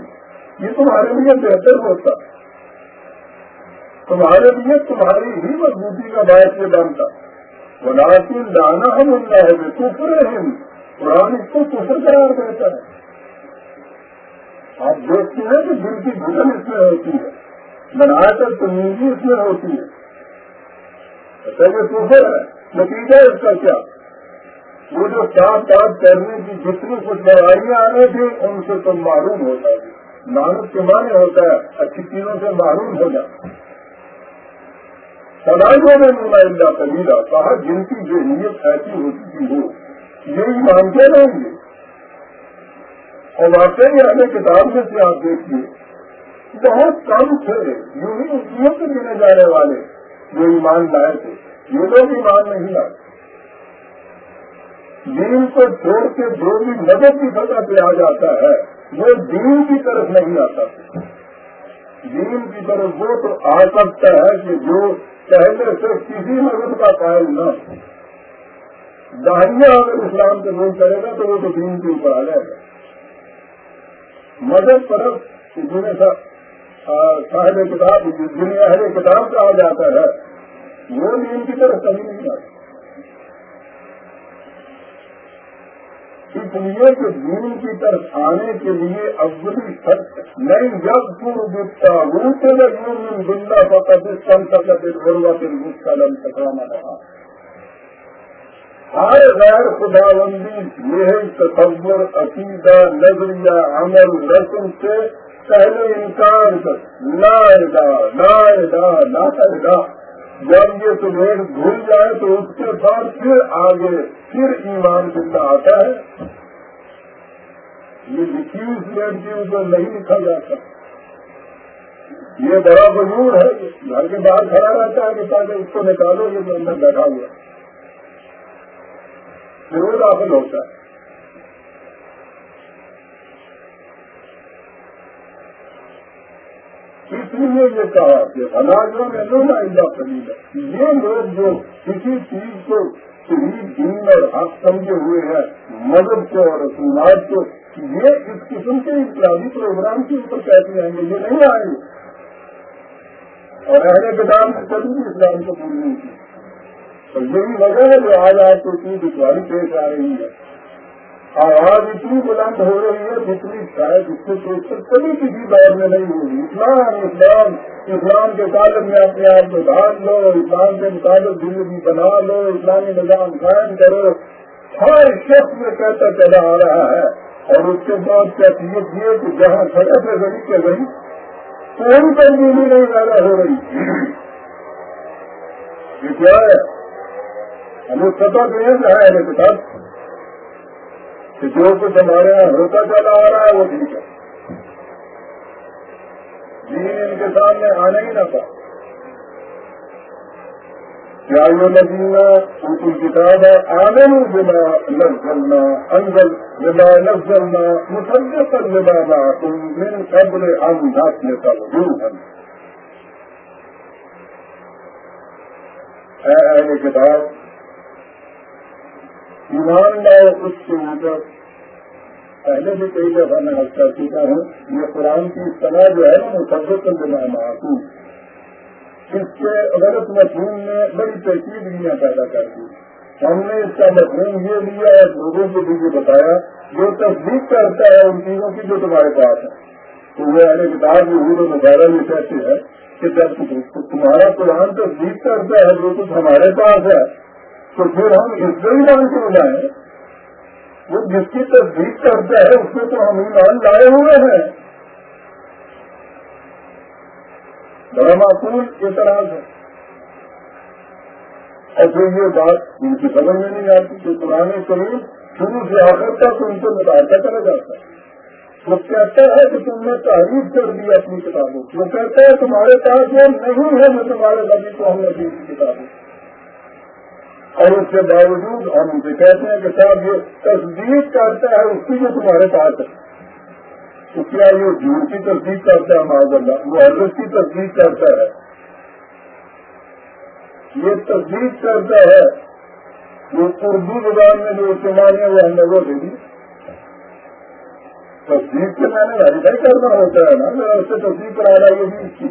یہ تمہارے لیے بہتر ہوتا۔ ہے تمہارے لیے تمہاری ہی مضبوطی کا باعث یہ بنتا۔ مناسب لانا ہم اللہ ہے کفر ہے قرآن اس کو کفر قرار دیتا ہے۔ آپ دیکھتے ہیں کہ دل کی بھگن اس میں ہوتی ہے۔ بنا کر تمیزی اس میں ہوتی ہے۔ اچھا، یہ کفر ہے۔ نتیجہ اس کا کیا؟ وہ جو چار کام کرنے کی جتنی کچھ دوائیاں آنے تھی ان سے تو معروم ہوتا ہے۔ نانک کے معنی ہوتا ہے، اچھی چیزوں سے معروم ہو جاتا سدائیوں نے اللہ قبیلہ کہا، جن کی جو نیت ایسی ہو چکی ہو یہی مانتے رہیں گے اور واقعی آگے کتاب میں سے آپ دیکھیے، بہت کم تھے، یوں ہی اس سے دینے جانے والے جو ایمان لائے تھے۔ یہ لوگ ایمان نہیں لائے۔ دین کو چھوڑ کے جو بھی مدد کی سطح پہ آ جاتا ہے، وہ دین کی طرف نہیں آتا۔ دین کی طرف وہ تو آ سکتا ہے کہ جو پہلے سے کسی مدد کا قائل نہ دہیا اگر اسلام کے نہیں کرے گا تو وہ تو دین کے اوپر آ جائے گا۔ مدد طرف جنہیں صاحب کتاب جنہیں اہل کتاب کہا جاتا ہے۔ وہ دین کی طرف کہیں نہیں آتا اس لیے کہ دین کی طرف آنے کے لیے ابلی سچ نہیں جب پور دکھتا روتے یوں بندہ فقط کم سکت ضرورت روس کا لم سکرانا رہا ہر غیر خدا بندی یہ تصور عقیدہ، نظریہ، عمل، رسم سے پہلے انکار کر لائے گا لائے گا لاتا گا جب یہ تمہیں بھول جائے تو اس کے بعد پھر آگے پھر ایمان زندہ آتا ہے۔ یہ ڈیفیوز لینڈ کے اوپر نہیں لکھا جاتا یہ بڑا بزرگ ہے۔ گھر کے باہر کھڑا رہتا ہے کہ تاکہ اس کو نکالو، یہ اندر بیٹھا ہوا ضرور داخل ہوتا ہے۔ اس لیے یہ کہا کہ حلاجوں میں لوگ آئندہ خرید ہے یہ لوگ جو کسی چیز کو شہید دین اور حق سمجھے ہوئے ہیں مدد کو اور رسومات کو یہ اس قسم کے انقلابی پروگرام کے اوپر کہتے آئیں گے یہ نہیں آئیں گے اور اہل کتاب میں کبھی بھی اسلام کو پوری نہیں کی۔ اور یہی وجہ ہے جو آج آپ کو اتنی دشواری پیش آ رہی ہے۔ آواز اتنی بلند ہو رہی ہے جتنی شاید اس سے سوچ کر کبھی کسی دور میں نہیں ہوگی اسلام اسلام اسلام کے تعلق میں اپنے آپ کو ڈھال لو، اسلام کے مطابق زندگی بنا لو، اسلامی نظام قائم کرو۔ ہر شخص میں کہتا چلا آ رہا ہے اور اس کے بعد کیفیت یہ کہ جہاں سڑک ہے گئی کے گئی کوئی تبدیلی نہیں پیدا ہو رہی۔ یہ کیا ہے؟ ہمیں پتا تو یہ ہے کتاب کہ جو کچھ ہمارے یہاں ہوتا چلا آ رہا ہے، وہ ٹھیک ہے۔ دین ان کے سامنے آنا ہی نہ تھا کیا یہ ندینا ان کی کتاب ہے آنند بنا نفزلنا انگل بنا نفزلنا مسلط بنا تم من قبل ہم ڈھاکنے کا وجود ہے اے اہل کتاب ایمان لاؤ اس کے اوپر پہلے بھی کئی دفعہ میں حل کر چکا ہوں، یہ قرآن کی صلاح جو ہے نا مسلط بنا معصوم۔ اس کے غلط مفہوم نے بڑی پیچیدگیاں پیدا کر دی ہم نے اس کا مفہوم یہ لیا اور لوگوں کو بھی یہ بتایا، جو تصدیق کرتا ہے ان چیزوں کی جو تمہارے پاس ہے۔ تو وہ اہل کتاب حضور مظاہرہ میں کہتے ہیں کہ جب تمہارا قرآن تصدیق کرتا ہے، جو کچھ ہمارے پاس ہے تو پھر ہم اس سے ہی مان کے وہ جس کی تصدیق کرتا ہے، اس میں تو ہم ایمان لائے ہوئے ہیں۔ بڑا معقول اعتراض ہے۔ اور پھر یہ بات ان کی سمجھ میں نہیں آتی کہ پرانے کریم شروع سے آخر تک ان کو متاثر کرا جاتا ہے۔ وہ کہتا ہے کہ تم نے تعریف کر دی اپنی کتابوں وہ کہتا ہے تمہارے پاس وہ نہیں ہے، میں تمہارے نبی کو ہم نے دی کتابیں اور اس کے باوجود ہم ان سے کہتے ہیں کہ صاحب یہ تصدیق کرتا ہے اس کی جو تمہارے پاس ہے۔ تو کیا یہ جھوٹ کی تصدیق کرتا ہے معذ اللہ؟ وہ حضرت کی تصدیق کرتا ہے۔ یہ تصدیق کرتا ہے۔ وہ اردو زبان میں جو استعمال ہے وہ ہم نے وہ دے دی۔ تصدیق کے میں نے ویریفائی کرنا ہوتا ہے نا میرا اس سے تصدیق کرا رہا یہ بھی اس کی۔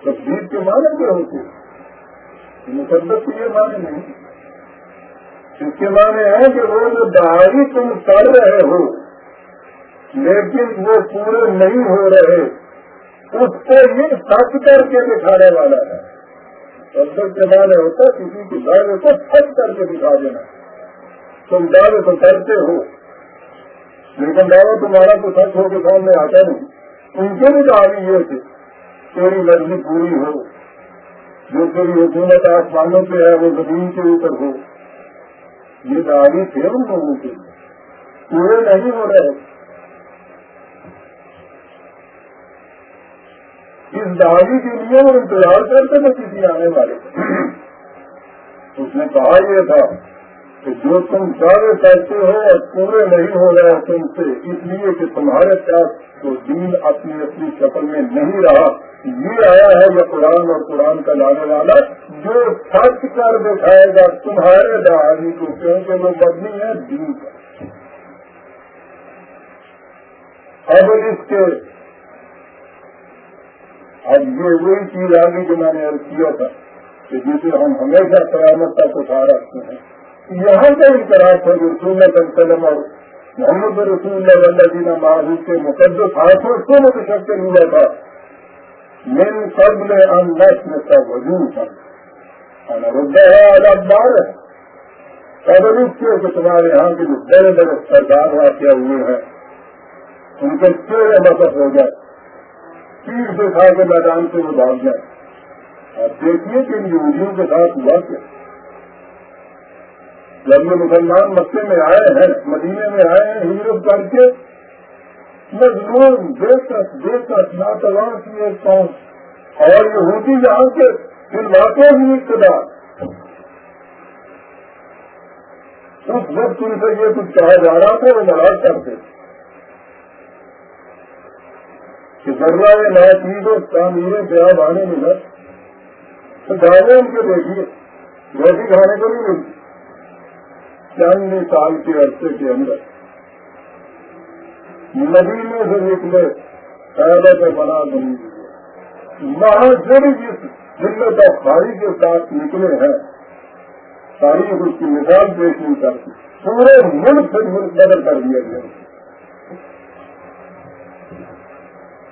تصدیق کے معنی کیا ہوتے مقدس کے یہ معنی نہیں۔ اس کے معنی ہے کہ وہ جو دہائی تم کر رہے ہو، لیکن وہ پورے نہیں ہو رہے، اس کو یہ سچ کر کے دکھانے والا ہے۔ سب کے بعد ہوتا کسی کی دعوے کو سچ کر کے دکھا دینا۔ تم دعوے تو کرتے ہو، لیکن دعوی تمہارا تو سچ ہو کے سامنے آتا نہیں۔ ان کے بھی دعوی یہ تھے، تیری مرضی پوری ہو۔ جو تیری حکومت آسمانوں پہ ہے، وہ زمین کے اوپر ہو۔ یہ دعوی تھے ان لوگوں کے پورے نہیں ہو رہے۔ اس دہائی کے لیے وہ انتظار کرتے تھے کسی آنے والے اس نے کہا یہ تھا کہ جو تم سارے کرتے ہو اور پورے نہیں ہو رہے تم سے، اس لیے کہ تمہارے پاس تو دین اپنی اپنی شکل میں نہیں رہا۔ یہ آیا ہے یہ قرآن اور قرآن کا لانے والا جو سچ کر دکھائے گا، تمہارے دہائی کو، کیونکہ وہ بدنی ہے دین کا۔ اب اس کے اب یہ وہی چیز آگے جو میں نے عرض کیا تھا کہ جسے ہم ہمیشہ قیامت تک اٹھا رکھتے ہیں۔ یہاں کا انتراج ہے، رسول وسلم اور محمد رسول اللہ اللہ جینا کے مقدس ہاتھوں سے متشکل ہوا تھا۔ میری قبل ان نسل کا وجود تھا ہے بار ہے قبل اس کے کہ تمہارے یہاں کے جو بڑے بڑے سردار واقع ہوئے ہیں ان کے چہرے مدد ہو جائے تیر سے کھا کے میدان سے وہ بھاگ جائے آپ دیکھیے کہ ان یہودیوں کے ساتھ ہوا کیا. جب یہ مسلمان مکے میں آئے ہیں مدینے میں آئے ہیں، ہجرت کر کے مضمون بے تک بے تک ناتوان کی ایک قوم اور یہودی جہاں کے پھر واقع بھی اقتدار اس وقت ان سے یہ کچھ کہا جا رہا تھا، وہ ناراض کرتے کہ ذرا یہ نیا چیز ہو تعمیریں پیاب آنے ملا تو دعوے ان کے دیکھیے روٹی کھانے کو نہیں ملتی۔ چند سال کے عرصے کے اندر۔ ندی میں سے نکلے پیدا سے بنا بنی وہاں جو جس جلت اور کے ساتھ نکلے ہیں۔ تاریخ اس کی مثال پیش نہیں کرتی۔ پورے ملک سے ملک بدل کر دیا گیا۔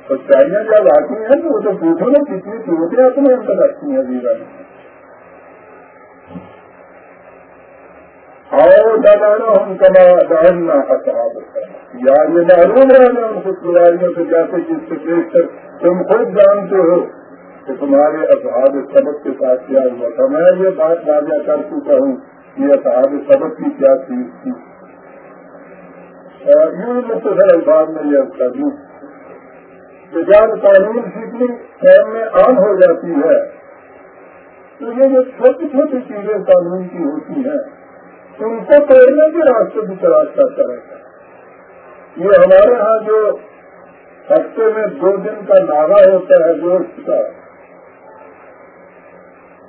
سچائیاں جب آتی ہیں تو وہ تو پوچھو نا کتنی چوٹیں اپنے اندر رکھتی ہیں جیوا اور دلانا ہم کما ڈالنا خطرات یا یہ معلوم رہنا ان خود سواریوں سے جیسے جس سے دیکھ کر تم خود جانتے ہو کہ تمہارے اصحاب سبق کے ساتھ کیا ہوا تھا۔ میں یہ بات واضح کر چکا ہوں کہ اصحاب سبق کی کیا چیز تھی۔ یوں مختصر الفاظ میں یہ کر دوں کہ جب قانون سیکھنی قوم میں عام ہو جاتی ہے، تو یہ جو چھوٹی چھوٹی چیزیں قانون کی ہوتی ہیں ان کو توڑنے کے راستے بھی تلاش کرتا رہتا ہے۔ یہ ہمارے ہاں جو ہفتے میں دو دن کا ناغا ہوتا ہے گوشت کا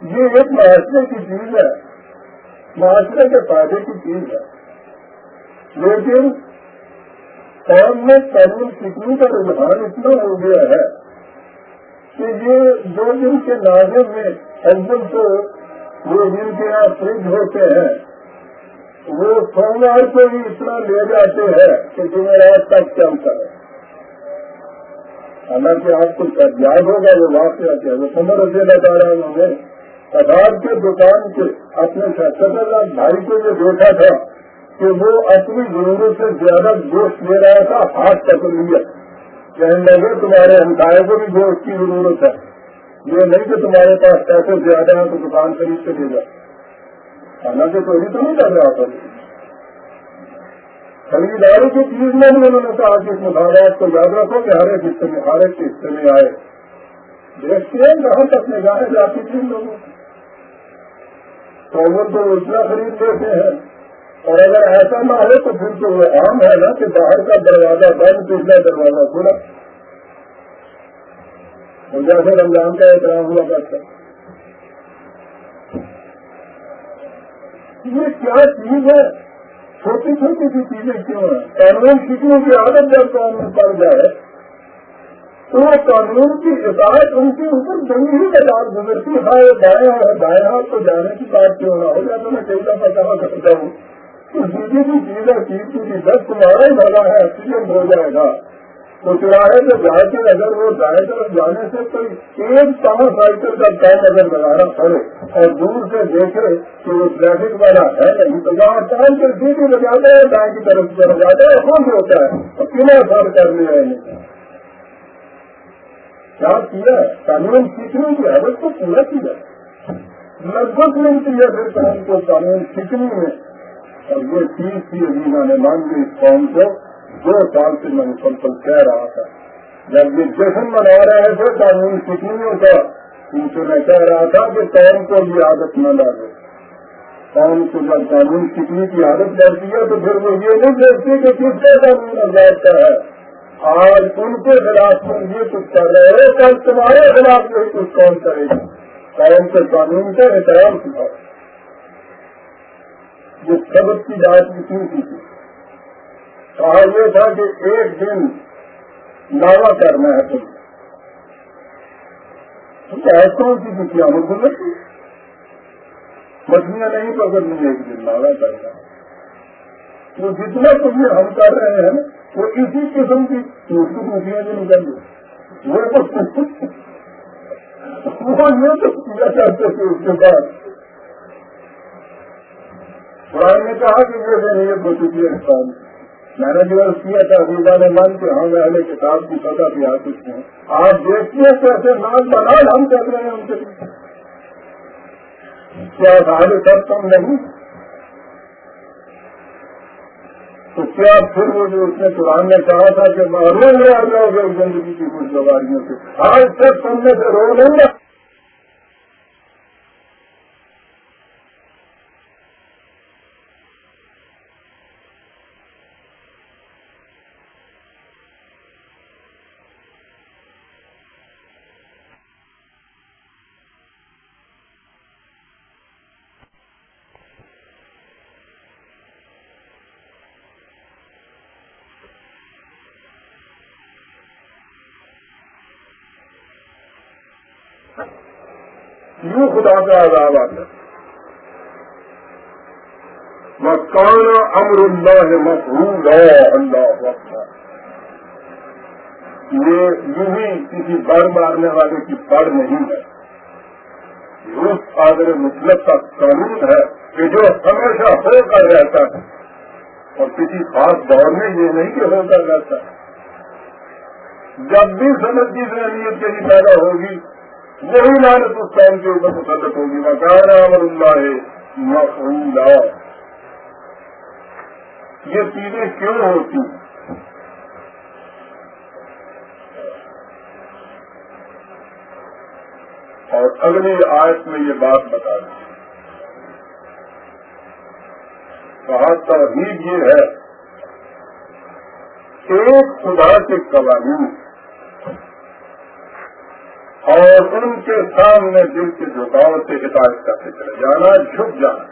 یہ ایک معاشرے کی چیز ہے۔ معاشرے کے فائدے کی چیز ہے۔ لیکن قوم میں قانون سیکھنے کا رجحان اتنا ہو گیا ہے کہ یہ دو دن کے ناظر میں ایک تو وہ جن کے یہاں فریج ہوتے ہیں۔ وہ سوموار کو بھی اتنا لے جاتے ہیں کہ جمعرات تک چلتا ہے حالانکہ آپ کو یاد ہوگا وہ واقعہ کیا وہ کمر سے بتا رہا ہوں میں کباب کے دکان کے اپنے ستر لاکھ بھائی کو یہ دیکھا تھا کہ وہ اپنی ضرورت سے زیادہ گوشت لے رہا تھا، ہاتھ پکڑ لیا کہنے لگے، تمہارے ہمسائے کو بھی گوشت کی ضرورت ہے۔ یہ نہیں کہ تمہارے پاس پیسے زیادہ ہیں تو دکان خرید کے دے حالانکہ کوئی تو نہیں کر رہا تھا خریداری کی چیز میں بھی انہوں نے کہا کہ اس مطالعات کو یاد رکھو کہ ہر ایک حصے میں، ہر ایک کے حصے میں آئے۔ دیکھتے ہیں کہاں تک نگاہیں جاتی تھی لوگوں کی تو تو اتنا خرید لیتے ہیں۔ اور اگر ایسا نہ ہو تو پھر تو وہ عام ہے نا کہ باہر کا دروازہ بند پچھلا دروازہ کھلا۔ جیسے رمضان کا احترام ہوا کرتا۔ ہے یہ کیا چیز ہے چھوٹی چھوٹی سی چیزیں کیوں ہیں؟ قانون سیکھنے کی عادت جب قانون پڑ جائے، تو وہ قانون کی اطاعت ان کے اوپر جنگ ہی بات گزرتی ہے دائیں اور دائیں ہاتھ کو جانے کی بات کیوں نہ ہو؟ جاتا میں کئی دفعہ کہا کرتا ہوں کہ دوسری کی چیز ہے چیز کی دس تمہارا ہی بھلا ہے ایکسیڈنٹ ہو جائے گا۔ تو چراہے سے جا کے اگر وہ دائیں طرف جانے سے کوئی ایک پاور سائیکل کا ٹائم اگر لگانا پڑے اور دور سے دیکھے کہ وہ ٹریفک والا ہے نہیں، تو جہاں ٹائم کے سیٹی لگاتے ہیں دائیں کی طرف چل جاتے ہیں کون ہوتا ہے اور کتنا فرق کرنے آئے کیا کیا؟ قانون سیکھنے کی حالت کو پورا کیا لگ بھگ ملتی ہے پھر قوم کو قانون سیکھنے میں اور یہ چیز تھی، ابھی نے مان لی اس قوم کو۔ دو سال سے میں مسلسل کہہ رہا تھا۔ جب یہ جشن منا رہے تھے قانون سیکھنے کا ان سے میں کہہ رہا تھا کہ قوم کو بھی عادت نہ ڈالے قوم کو جب قانون سیکھنے کی عادت ڈالتی ہے تو پھر وہ یہ نہیں دیکھتی کہ کس کا قانون آزاد کا ہے۔ آج ان کے خلاف تم یہ کچھ کر رہے ہو کل تمہارے خلاف یہ کچھ کون کرے گا۔ قوم کے قانون کا احترام سکھاؤ یہ سبق کی بات بھی کیوں کی تھی؟ کہا یہ تھا کہ ایک دن دعویٰ کرنا ہے تم ایسوں کی کچھ آمد گزرتی مچھلیاں نہیں۔ پکڑنی ایک دن دعویٰ کرنا۔ تو جتنا تم ہم کر رہے ہیں، وہ اسی قسم کی دوسری مچھلیاں جو نکل گئی وہ وہ یہ تو کیا چاہتے تھے اس کے بعد؟ قرآن نے کہا کہ یہ میں نے یہ بچی انسان میں نے جو کیا تھا ریزا نے من کے ہم اہل کتاب کی پتہ بھی آ سکتے ہیں آپ دیکھتے ہیں کیسے نام بنا ہم کر رہے ہیں ان سے کیا سارے سب کم نہیں؟ تو کیا پھر وہ جو اس نے قرآن نے کہا تھا کہ محروم رہ جاؤ گے زندگی کی کچھ سے، آج تک سمجھنے سے رو لوں گا خدا کا عذاب آتا مکان امر اللہ مفہوم ہے اللہ یہ یوں ہی کسی بڑ مارنے والے کی بڑ نہیں ہے۔ اس آدر مطلب کا قانون ہے کہ جو ہمیشہ ہو کر رہتا ہے۔ اور کسی خاص دور میں یہ نہیں کہ ہو کر رہتا۔ ہے جب بھی سمجھ کی ذہنیت کہیں پیدا ہوگی وہی لانت اس ٹائم کے اوپر مسلط ہوگی۔ مکان امر اللہ ہے یہ چیزیں کیوں ہوتی؟ اور اگلی آیت میں یہ بات بتا دیں۔ کہا توحید یہ ہے ایک خدا کے قوانین اور ان کے سامنے دل کے جھکاؤ سے ہدایت کرتے چلے جانا جھک جانا۔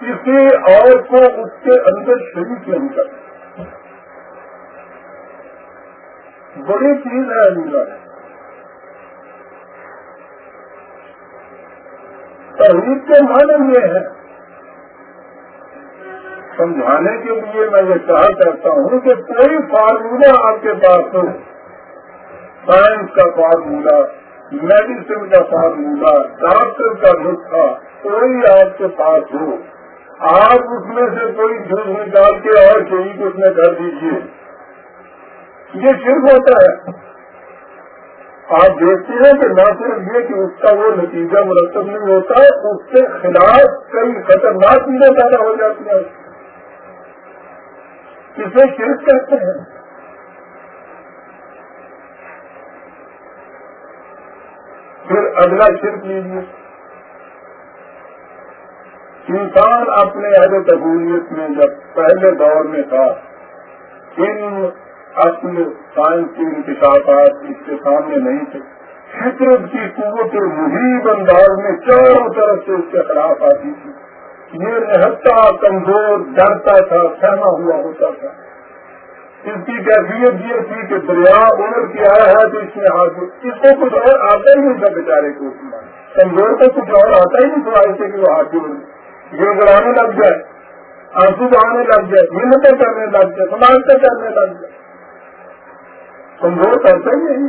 کسی اور کو اس کے اندر شریک نہیں کرنا۔ بڑی چیز ہے اندر توحید کے معنی یہ ہے سمجھانے کے لیے میں یہ کہا کرتا ہوں کہ کوئی فارمولہ آپ کے پاس ہو۔ سائنس کا فارمولہ میڈیسن کا فارمولہ ڈاکٹر کا نسخہ، کوئی آپ کے پاس ہو۔ آپ اس میں سے کوئی جھوٹ نکال کے اور شریک اس میں کر دیجیے یہ صرف ہوتا ہے۔ آپ دیکھتے ہیں کہ نہ صرف یہ کہ اس کا وہ نتیجہ مرتب نہیں ہوتا، اس کے خلاف کئی خطرناک چیزیں پیدا ہو جاتی ہیں۔ کسے شرک کہتے ہیں۔ پھر اگلا شرک لیجیے۔ انسان اپنے عہد قبولیت میں جب پہلے دور میں تھا، ان اپنے سائنس کے انتخابات اس کے سامنے نہیں تھے۔ فطرت کی قوت محیب انداز میں چاروں طرف سے اس کے خلاف آتی تھی۔ یہ نہتا کمزور، ڈرتا تھا، سہما ہوا ہوتا تھا۔ اس کی کیفیت یہ تھی کہ دریا عمر کی آیا ہے تو اس میں ہاتھ اس کو کچھ اور آتا ہی نہیں تھا بیچارے کو۔ کمزور کو کچھ اور آتا ہی نہیں تھا ایسے کہ وہ ہاتھ یہ گڑانے لگ جائے۔ آنسو بہانے لگ جائے۔ محنتیں کرنے لگ جائے۔ سماجتیں کرنے لگ جائے۔ کمزور کرتا ہی نہیں۔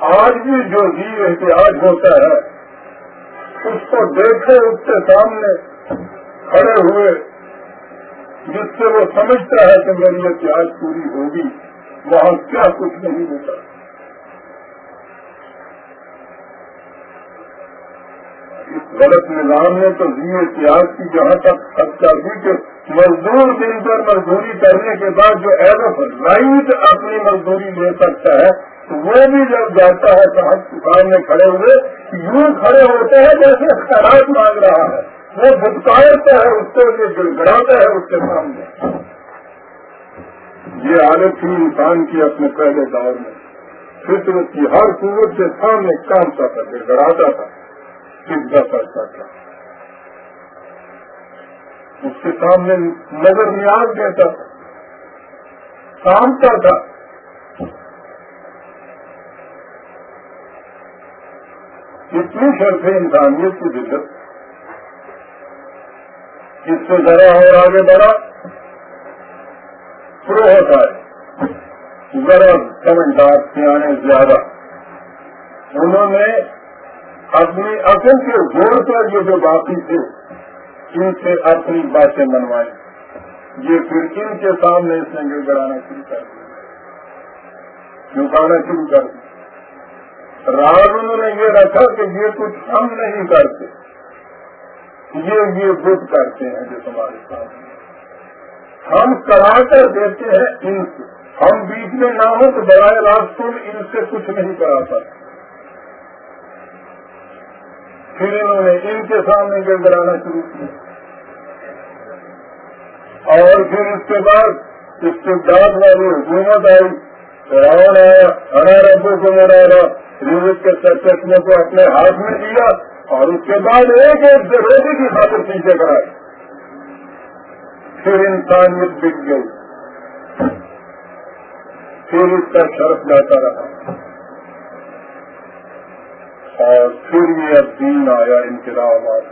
آج بھی جو جی احتیاط ہوتا ہے اس کو دیکھے، اس کے سامنے کھڑے ہوئے، جس سے وہ سمجھتا ہے کہ میری احتیاط پوری ہوگی، وہاں کیا کچھ نہیں ہوتا۔ اس غلط نظام نے تو جی احتیاط کی جہاں تک خرچہ دی کہ مزدور دن پر مزدوری کرنے کے بعد جو ایز اف رائٹ اپنی مزدوری لے سکتا ہے وہ بھی جب جاتا ہے تو ہم سامنے کھڑے ہوئے، یوں کھڑے ہوتے ہیں جیسے خراب مانگ رہا ہے۔ وہ بھٹکاتا ہے، اس کو یہ گڑ گڑاتا ہے، اس کے سامنے۔ یہ عادت تھی انسان کی اپنے پہلے دور میں فطرت کی ہر قوت کے سامنے کامتا تھا گڑ گڑاتا تھا سدھا کرتا تھا۔ اس کے سامنے نظر نیاز دیتا تھا سامتا تھا۔ اتنی شرط ہے انسانیت کی دلت جس سے ذرا اور آگے بڑھا۔ پرو ہوتا ہے ذرا سمجھدار سیانے زیادہ۔ انہوں نے اپنی عقل کے زور پر یہ جو باقی تھے ان سے اپنی باتیں منوائیں یہ پھر ان کے سامنے اس نے گڑ گڑانا شروع کر دیا۔ جھکانا شروع کر دیا؟ راز انہوں نے یہ رکھا کہ یہ کچھ ہم نہیں کرتے۔ یہ یہ بدھ کرتے ہیں جو تمہارے سامنے۔ ہم کرا کر دیتے ہیں ان سے ہم بیچ میں نہ ہو تو برائے راست ان سے کچھ نہیں کرا پاتے پھر انہوں نے ان کے سامنے گڑ شروع کیا۔ اور پھر اس کے بعد اس کے بعد والی حکومت آئی۔ راؤن آیا ہرا ربو کو مرا ریوت کے سرچنے کو اپنے ہاتھ میں دیا اور اس کے بعد ایک ایک سے کی خاطر پیچھے کرائی پھر انسانیت بک گئی۔ پھر اس کا شرف جاتا رہا۔ اور پھر یہ اب دین آیا، انقلاب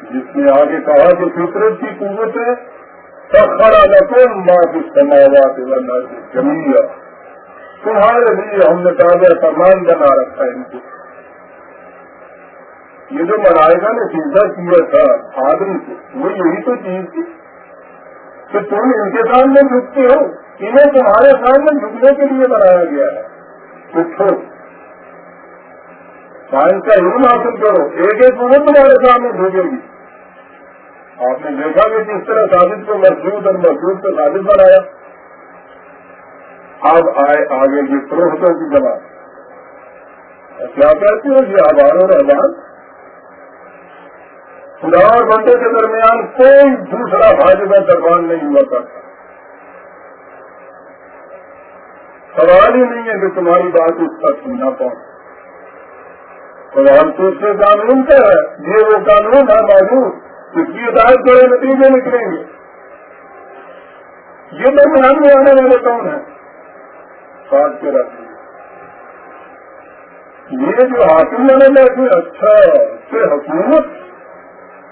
جس نے آگے کہا کہ فطرت کی قوت ہے، سخر الکم ماں کی سماوات جمیا تمہارے لیے ہم نے تازہ فرمان بنا رکھا ہے ان کو۔ یہ جو ملائکہ نے سیدھا کیا تھا آدمی کو، وہ یہی تو چیز تھی۔ کہ تم ان کے سامنے جھکتے ہو، انہیں تمہارے سامنے جھکنے کے لیے بنایا گیا ہے۔ اٹھو سائنس کا علم حاصل کرو، ایک ایک منٹ تمہارے سامنے جھوکے گی۔ آپ نے دیکھا کہ کس طرح ثابت کو مسجود اور مسجود کو ثابت بنایا۔ اب آئے آگے یہ پروہتوں کی جماعت کیا کہتے ہو یہ آباد اور آباد خدا اور بندے کے درمیان کوئی دوسرا بھاجپا دربان نہیں ہوا کرتا۔ سوال ہی نہیں ہے کہ تمہاری بات اس تک سننا پاؤں سوال تو اس سے قانون کا ہے یہ وہ قانون ہے موجود اس کی ہدایت بڑے نتیجے نکلیں گے۔ یہ درمیان میں آنے والے کون ہیں؟ ساتھ کے رکھیں یہ جو حاصل ہونے لگے اچھا کہ حکومت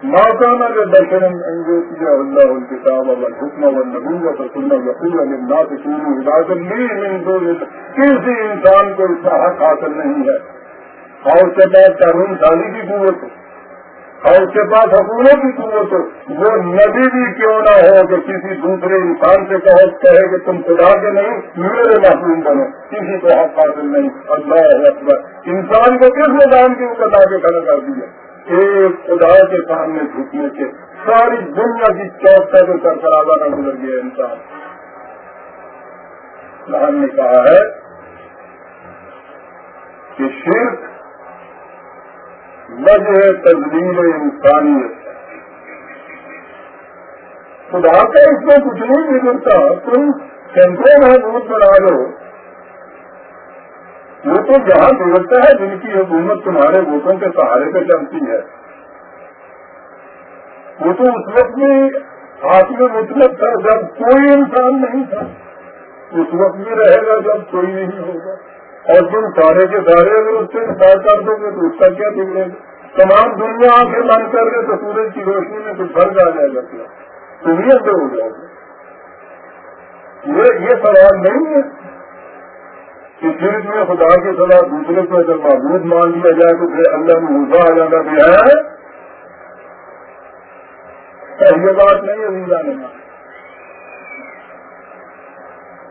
ماکانہ کے درشن انگوتیا اللہ الکتاب اللہ حکم و نبوت اور سننا رسول اللہ سے سنو اجازت لی کسی انسان کو اس کا حق حاصل نہیں ہے۔ اور اس کے پاس قانون سازی کی قوت ہو، اور اس کے پاس حکومت کی قوت ہو۔ وہ نبی بھی کیوں نہ ہو کہ کسی دوسرے انسان سے کہو، کہے کہ تم خدا کے نہیں، میرے معصوم بنو، کسی کو حق حاصل نہیں۔ اللہ اکبر۔ انسان کو کس نظام کی اوپر لا کے کھڑا کر دیا؟ ایک خدا کے سامنے جھکنے سے۔ ساری دنیا کی چوک جو سرفراز نہ گزر گیا انسان۔ نے کہا ہے کہ شرک وجہ تجلیل انسانیت خدا کا اس میں کچھ نہیں بگڑتا، تم سینٹرل محبوب بنا لو وہ تو جہاں بگڑتا ہے، جن کی حکومت تمہارے ووٹوں کے سہارے پہ چلتی ہے۔ وہ تو اس وقت بھی ہاتھ میں مطلب تھا، جب کوئی انسان نہیں تھا، اس وقت بھی رہے گا جب کوئی نہیں ہوگا۔ اور تم سارے کے سارے اگر اس سے انکار کر دو گے تو اس کا کیا بگڑے گا؟ تمام دنیا آنکھیں بند کر گے تو سورج کی روشنی میں کچھ فرق آ جائے گا کیا؟ تم ہی اندر ہو جاؤ گے۔ یہ سوال نہیں ہے کہ پھر میں خدا کے خلاف دوسرے کو اگر معبود مان لیا جائے تو پھر اللہ میں موزہ آ جانا بھی ہے۔ یہ بات نہیں ہے جانے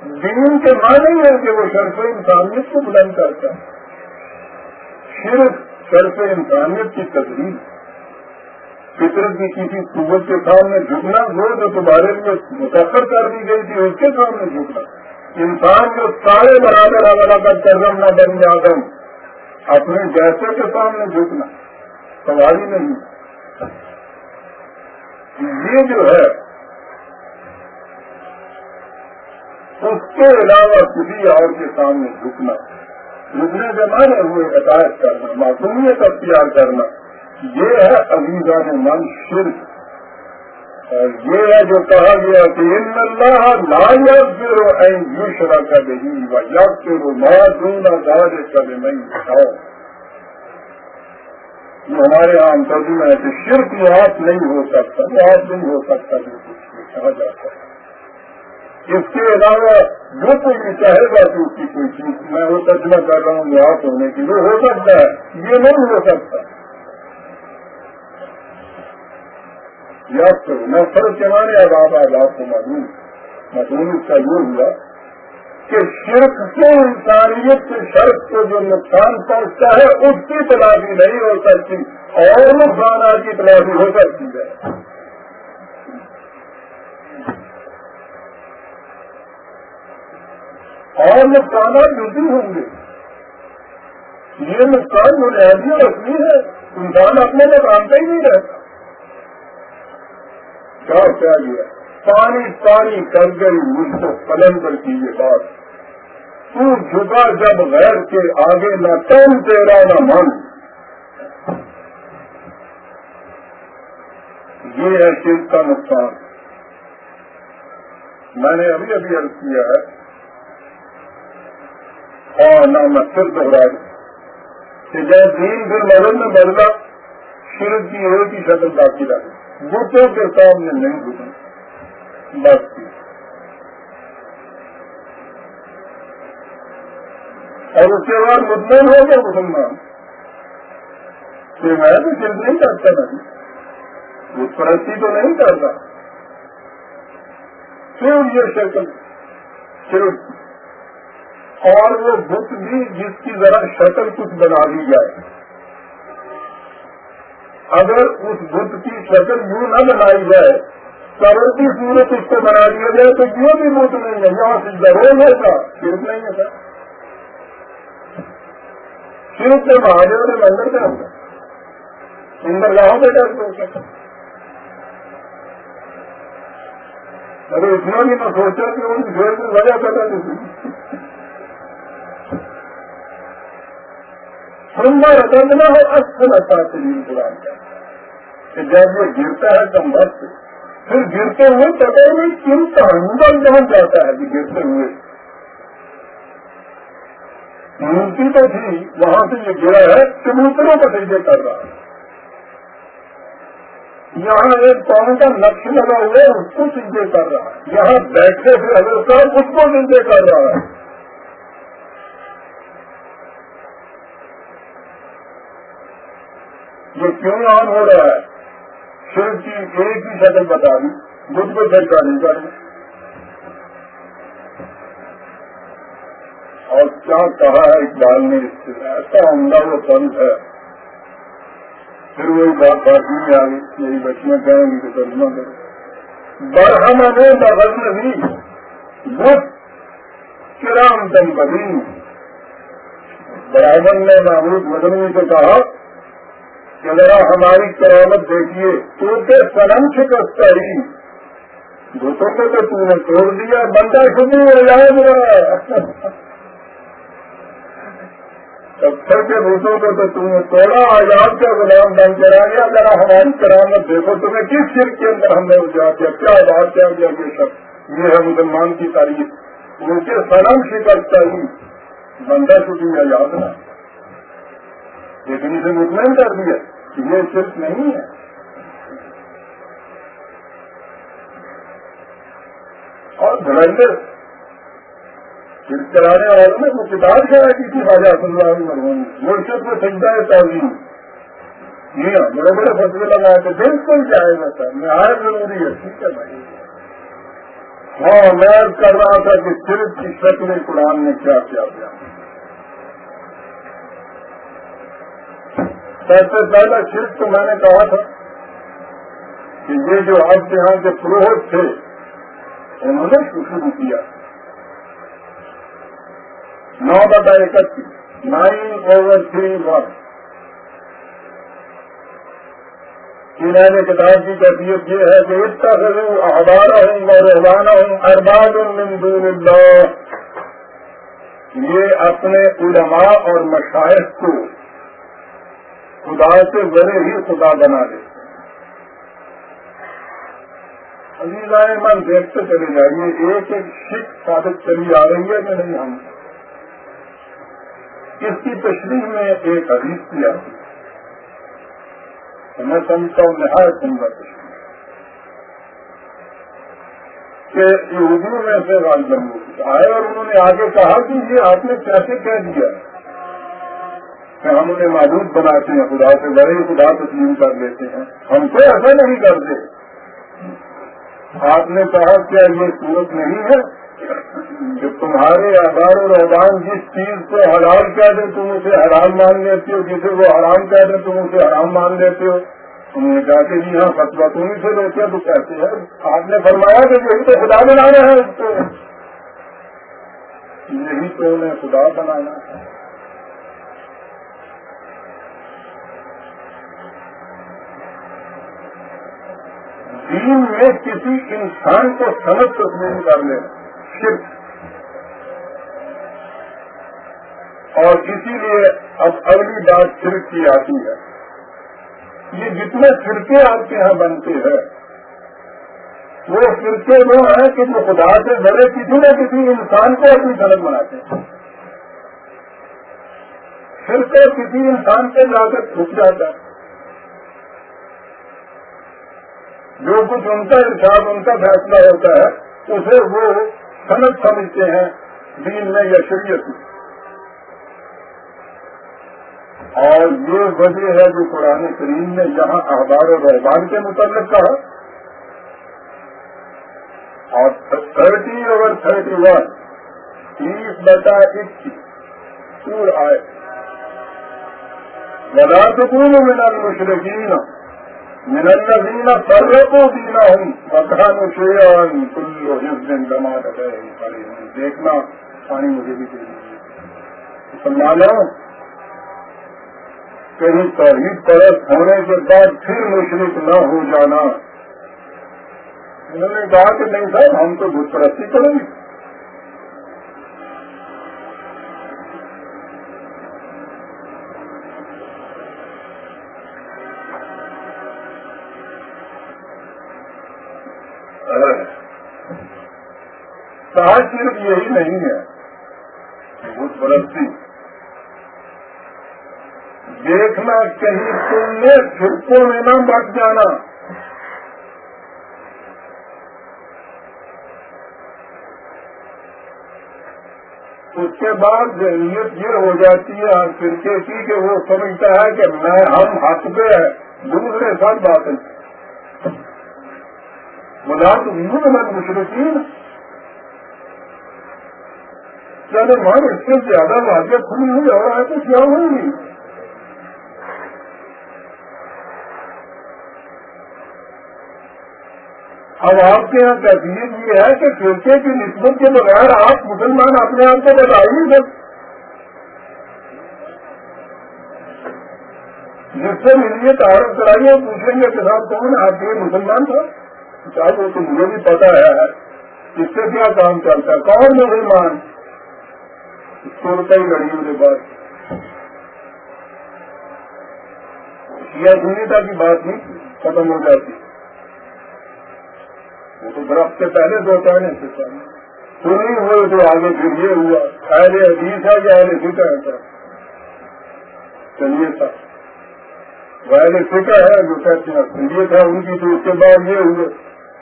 دین کے معنی ہے کہ وہ شرف انسانیت کو بلند کرتا ہے۔ صرف شرف انسانیت کی تقریب فطرت کی کسی قوت کے سامنے جھکنا وہ جو تمہارے لیے متاثر کر دی گئی تھی، اس کے سامنے جھکنا۔ انسان جو سارے برابر والا کا کرم نہ بن جاگم اپنے جیسے کے سامنے جھکنا۔ سوال ہی نہیں۔ یہ جو ہے اس کے علاوہ کسی اور کے سامنے جھکنا جھکنے سے مانے ہوئے ہدایت کرنا، معصومیت اختیار کرنا۔ یہ ہے عزیزان من شرک۔ اور یہ ہے جو کہا گیا کہ ان اللہ لا یغفر ان یشرک به و یغفر ما دون ذلك لمن یشاء۔ یہ ہمارے عام ترجمہ ہے کہ شرک معاف نہیں ہو سکتا معاف نہیں ہو سکتا، جو کچھ کہا جاتا ہے۔ اس کے علاوہ جو کوئی بھی چاہے گا کہ اس کی کوئی چیز میں وہ ترجمہ کر رہا ہوں معاف ہونے کی وہ ہو سکتا ہے۔ یہ نہیں ہو سکتا۔ یاد کرو، میں فرق چلانے اب آپ آج آپ کو معلوم مضمون اس کا یہ ہوا کہ شرک سے انسانیت کے شرک کو جو نقصان پہنچتا ہے، اس کی تلافی نہیں ہو سکتی اور نقصانات کی تلافی ہو سکتی ہے۔ اور نقصانات بھی ہوں گے۔ یہ نقصان جو نہایت رکھنی ہے، انسان اپنے میں کامتا ہی نہیں رہتا۔ کیا گیا پانی پانی کر گئی مجھ کو پلندر کی یہ بات۔ تو جھکا جب غیر کے آگے نہ تم تیرا نہ من۔ یہ ہے چیز کا نقصان۔ میں نے ابھی ابھی عرض کیا ہے اور نہ میں پھر کہ جب دین پھر مدد میں بدلا، شرک کی ایک ہی شکل باقی رہی۔ بتوں کے سامنے نہیں گزرے بس۔ کی اور اس کے بعد مطمئن ہو گیا مسلمان۔ کہ میں تو چیز نہیں کرتا نہیں وہ پرستی تو نہیں کرتا۔ پھر یہ شکل صرف اور وہ بت بھی جس کی ذرا شکل کچھ بنا دی جائے۔ اگر اس بت کی شکل یوں نہ بنائی جائے سرل کی صورت اس کو بنا دیا جائے تو یہ بھی بت نہیں ہے۔ یہاں سے ضرور ہوگا صرف نہیں ہے سر۔ صرف سے مہاجر نے مندر کا ہوگا اندر گاہوں پہ ڈر ہوگا ارے اتنا بھی میں سوچا کہ ان گھر میں وجہ کرتا نہیں سندر اتنا ہو اچھا لگتا ہے قرآن کا کہ جب یہ گرتا ہے کم وقت پھر گرتے ہوئے پتہ نہیں کن اندر کہاں جاتا ہے کہ گرتے ہوئے۔ مورتی تو تھی، وہاں سے یہ گرا ہے کبوتروں کا سجدے کر رہا ہے۔ یہاں ایک پاؤں کا نقش لگا ہوا ہے، اس کو سجدے کر رہا ہے۔ یہاں بیٹھے ہوئے اگر صاحب، اس کو سجدے کر رہا ہے۔ یہ کیوں آن ہو رہا ہے، صرف کی ایک ہی شکل بتا دی مجھ کو چرچا نہیں کر اور کیا کہا ہے اقبال نے؟ اس سے ایسا عمدہ وہ پنت ہے۔ پھر وہی بات باقی میں آ گئی، میری بچیاں کہیں گی تو ترجمہ کرو برہم نے بغل نہیں بت کرام دم بدین برامن نے محمود مدنی سے کہا کہ ذرا ہماری کرامت دیکھیے، تو کے سنم شکست ہی بھوتوں کو تو تم نے توڑ دیا، بندہ شدی ہو جائے میرا پتھر کے بھوتوں کو تو تم نے توڑا، آزاد کا غلام بن کرا گیا۔ ذرا ہماری کرامت دیکھو، تمہیں کس سر کے اندر ہم نے اجا دیا کیا بات کیا گیا یہ سب؟ یہ ہے مسلمان کی تاریخ۔ ان کے سنم شکست ہی بندہ شدی آزاد نہ لیکن اسے مطمئن کر دیا کہ یہ صرف نہیں ہے۔ اور دھڑندر پھر چلانے والوں نے وہ کتاب کیا کی تھی خواجہ صلی اللہ علیہ وسلم۔ مرشد کو سجدہ ہے تعلیم جی ہاں بڑے بڑے فصلے لگائے تو بالکل جائے گا سر۔ میں آئے ضروری ہے۔ ٹھیک ہے بھائی۔ ہاں میں کر رہا تھا کہ صرف کی شکل قرآن نے کیا کیا کیا۔ سب سے پہلا شرک تو میں نے کہا تھا کہ یہ جو آپ کے یہاں کے پروہت تھے، انہوں نے شروع کیا نو بتا اکتیس نائن اوور تھری ون۔ میں نے کتاب کی کیفیت یہ ہے کہ اس کا ضرور احبارہ ہوں اور رحمانہ ہوں ارباد من دون اللہ۔ یہ اپنے علماء اور مشاہد کو خدا سے بڑے ہی خدا بنا دیتے ابھی لائے من دیکھتے چلے جائیے، ایک ایک سکھ ثابت چلی آ رہی ہے کہ نہیں ہم۔ اس کی تشریح میں ایک حدیث کی آتی ہے۔ میں سمجھتا ہوں نہایت سندر تشریح کہ یہودیوں میں سے راج آئے اور انہوں نے آگے کہا کہ یہ آپ نے کیسے کہہ دیا؟ ہم انہیں معبود بناتے ہیں، خدا سے بڑے خدا تسلیم کر لیتے ہیں۔ ہم کو ایسا نہیں کرتے۔ آپ نے کہا کیا یہ صورت نہیں ہے کہ تمہارے آدار اور احبان جس چیز کو حلال کہہ دیں، تم اسے حرام مان لیتے ہو، جسے وہ حرام کہہ دیں، تم اسے حرام مان لیتے ہو۔ تم نے کہا کہ جی ہاں فتوا تم سے لیتے تو کہتے ہیں۔ آپ نے فرمایا کہ یہی تو خدا بنانا ہے اس کو۔ یہی تو انہیں خدا بنانا ہے۔ دین میں کسی انسان کو سمجھ تسلیم کر لیں صرف اور اسی لیے اب اگلی بات صرف کی آتی ہے۔ یہ جتنے فرقے آپ کے یہاں بنتے ہیں، وہ فرقے وہ ہیں کہ جو خدا سے بڑے کسی نہ کسی انسان کو اپنی سڑک بناتے ہیں۔ فرقے کسی انسان سے جا کر چھپ جاتا ہے۔ جو کچھ ان کا ارشاد، ان کا فیصلہ ہوتا ہے، اسے وہ صنعت سمجھتے ہیں دین میں یا شریعت میں۔ اور یہ وجہ ہے جو قرآن کریم نے جہاں احبار و رحبان کے متعلق کہا، اور تھرٹی اوور تھرٹی ون تیس بتا اکیس آئے۔ بلا سکون من المشرقین من الذین فرقوا دینہم مکان شیعان کل حزب جمع رہے دیکھنا، پانی مجھے بھی چاہیے۔ مسلمانوں کہیں توحید پرست ہونے کے بعد پھر مشرق نہ ہو جانا۔ انہوں نے کہا کہ نہیں صاحب، ہم تو بت پرستی کریں گے۔ صرف یہی نہیں ہے۔ بت پرستی دیکھنا کہیں تم نے چھپکوں میں نہ بچ جانا۔ اس کے بعد ذہنیت یہ ہو جاتی ہے ہر فرقے کی کہ وہ سمجھتا ہے کہ میں ہم حق پہ ہے دوسرے ساتھ بات ہے بلا تو میں مشرقین چلے اس سے زیادہ واضح کھلی ہوئی اور آئے تو کیا ہوئی اب آپ کے یہاں تحریر یہ ہے کہ فرقے کی نسبت کے بغیر آپ مسلمان اپنے آپ کو بتائیے سر جس سے ملیے تعارف کرائیے پوچھیں گے کہ صاحب کون آپ کے مسلمان تھا صاحب، وہ تو مجھے بھی پتا ہے۔ اس سے کیا کام چلتا ہے؟ کون مسلمان؟ سوتا ہی لڑی کے بعد۔ یا سنیتا کی بات نہیں، ختم ہو جاتی۔ وہ تو برف سے پہلے دو کہنے سے سنی ہوئے تو آگے پھر یہ ہوا۔ پہلے حدیث ہے کہ اہل فکر ہے چلیے تھا وہل فکر ہے جو کہتے ہیں سنیے تھا ان کی تو اس کے بعد یہ ہوئے۔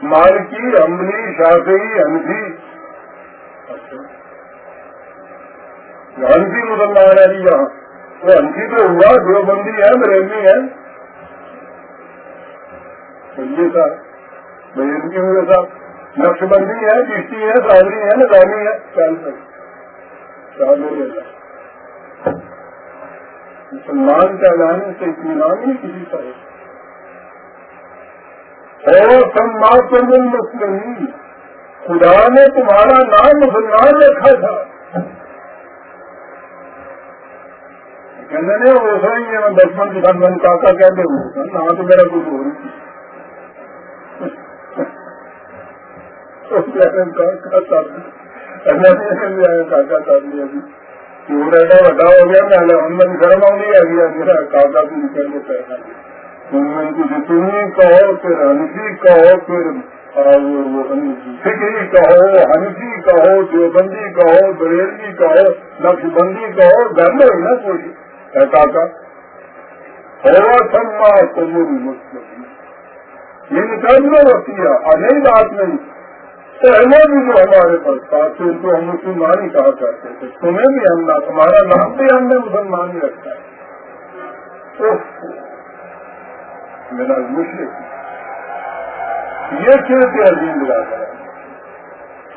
مالکی املی شافی ہنسی ہنسی مسلمان ہے جی یہاں تو ہنسی تو ہوا، جو بندی ہے بریلی ہے۔ چلیے تھا بزرگی ہوئے صاحب نقش بندی ہے کشتی ہے سادری ہے نظامی ہے۔ مسلمان کا لانے سے اطمینان نہیں کسی طرح اور سماج مسلم خدا نے تمہارا نام مسلمان رکھا تھا۔ کہنے وہ سوئی میں بچپن کے ساتھ من کاکا کہتے ہوں۔ نہ ہاں، تو میرا کچھ ہو بڑا ہو گیا، میں گرم آ گیا میرا کاکا بھی نکل کے پیسہ جتنی کہو پھر ہنسی کہو پھر فکری کہو ہنسی کہو دیوبندی کہو کہو نقش بندی کہو گھر میں نا کوئی۔ کاکا ہوا سما قبول مسلم یہ یعنی نکالنا ہوتی ہے اور نئی بات نہیں۔ پہلے بھی جو ہمارے پاس تھا ان کو ہم مسلمان ہی کہا کرتے تھے۔ تمہیں بھی ہم نہ تمہارا نام بھی ہم نے مسلمان ہی رکھا ہے۔ میرا مشرق۔ یہ صرف عظیم لگا ہے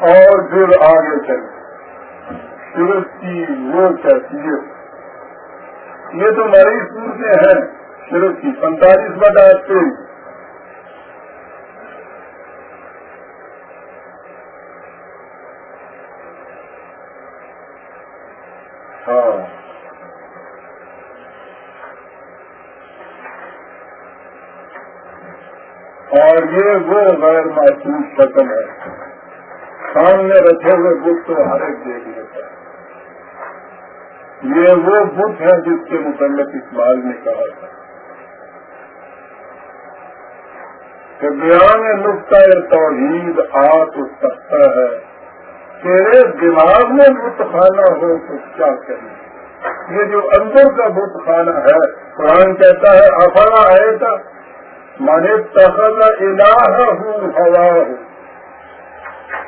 اور پھر آگے چلے سورج کی وہ کیفیت۔ یہ تو نئی صورتیں ہیں سورج کی پینتالیس بٹا تیئیس ہاں۔ اور یہ وہ غیر محسوس شکل ہے۔ سامنے رکھے ہوئے بت تو ہر ایک دیکھ لیتا ہے۔ یہ وہ بت ہے جس کے متعلق اقبال نے کہا تھا کہ بیان نقطۂ توحید آ تو سکتا ہے، تیرے دماغ میں بت خانہ ہو تو کیا کریں؟ یہ جو اندر کا بت خانہ ہے، قرآن کہتا ہے، افلا آئے گا مانے تخت الہ ہوں ہوا ہوں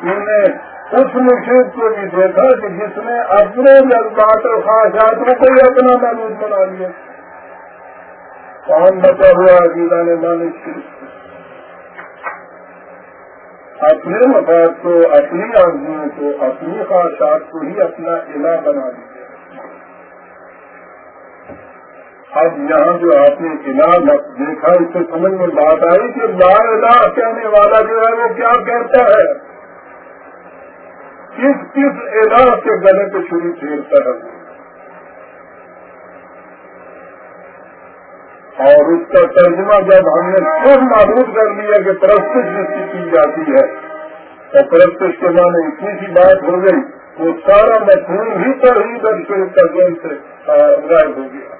انہیں اس مشرق کو بھی دیکھا کہ جس نے اپنے جذبات اور خواہشات کو کوئی اپنا محبوب بنا لیا۔ کون بچا ہوا عقیدہ نے مانش اپنے مفاد کو، اپنی آدمیوں کو، اپنی خواہشات کو ہی اپنا علا بنا دیا اب یہاں جو آپ نے علا دیکھا، اس سے سمجھ میں بات آئی کہ لا الہ کہنے والا جو ہے وہ کیا کہتا ہے؟ کس کس علا کے گلے پہ چھری پھیرتا ہے اور اس کا ترجمہ جب ہم نے خود معلوم کر لیا کہ پرستش جس کی کی جاتی ہے، اور پرستش کے معنی اتنی سی بات ہو گئی، وہ سارا مفہوم ہی پر ہی در کا دن سے غائب ہو گیا۔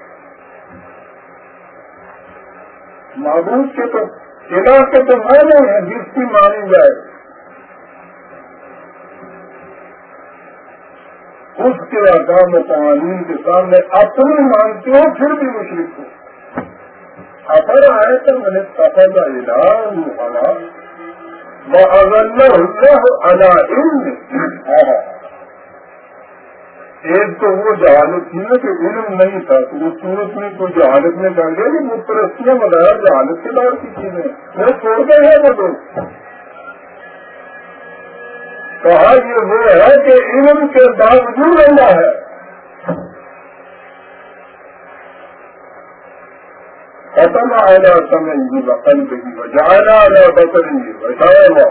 معبود کے تو علاق کے تو معنی ہیں، جس کی مانی جائے۔ اس کے آکام و قوانین کے سامنے اپنی مانتے ہو پھر بھی مشرق ہو۔ اثر آئے تو میں نے سفر کا وہ اگر علم۔ ایک تو وہ جہالت تھی نا کہ علم نہیں تھا، تو وہ صورت میں کوئی جہالت میں کر گیا کہ وہ پرستیاں بغیر جہالت کے دور کی چیزیں۔ وہ چھوڑ گئے ہیں وہ لوگ کہا یہ وہ ہے کہ علم کے باوجود اللہ ہے۔ ختم آنا سمجھ گی وقت کی بجانا نہ بکری بچایا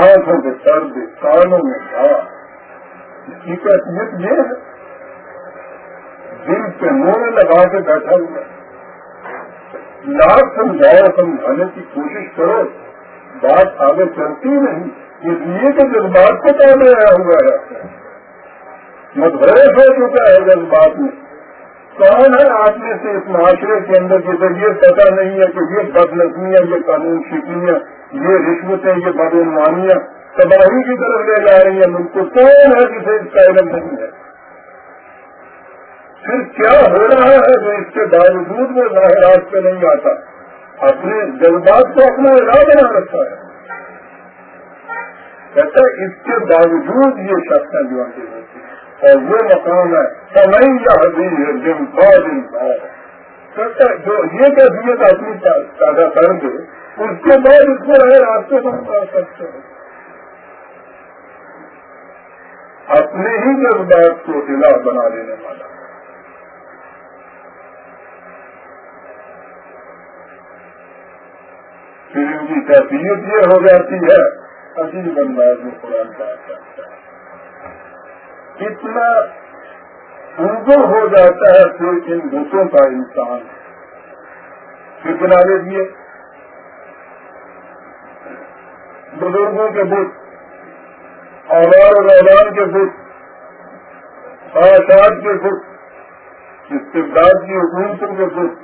آنکھوں کے درد کانوں میں گھا اس کی یہ ہے۔ دل سے موڑے لگا کے بیٹھا ہوا لاکھ سمجھاؤ سمجھانے کی کوشش کرو۔ بات آگے چلتی نہیں، اس لیے کہ جذبات کو پہلے آیا ہوا ہے۔ مدرس ہو چکا ہے جذبات میں۔ کون ہے آدمی سے اس معاشرے کے اندر جسے یہ پتا نہیں ہے کہ یہ بد نظمیاں یہ قانون شکنیاں، یہ رشوتیں، یہ بدعنوانیاں تباہی کی طرف لے جا رہی ہیں ملک کو، کون ہے جسے اس کا علم نہیں ہے؟ پھر کیا ہو رہا ہے جو اس کے باوجود وہ ظاہرات پہ نہیں آتا؟ اپنے جذبات کو اپنا علاج بنا رکھا ہے۔ کہتا ہے، اس کے باوجود یہ شخص جو ہوتی ہیں اور وہ مقام ہے سمئی یا حدیث ہے جن بعد جو یہ کیفیت اپنی پیدا کر دے، اس کے بعد اس کو رہے راستے پر پا سکتے ہیں۔ اپنے ہی جذبات کو دلا بنا دینے والا۔ پھر ان کی کیفیت یہ ہو جاتی ہے عجیب انداز میں قرآن بات کرتا ہے۔ اتنا انگل ہو جاتا ہے پھر ان بتوں کا انسان۔ پھر بنا لیجیے بزرگوں کے بت اوار اور اولان کے بت آشاد کے بت استقبال کی حکومتوں کے بت۔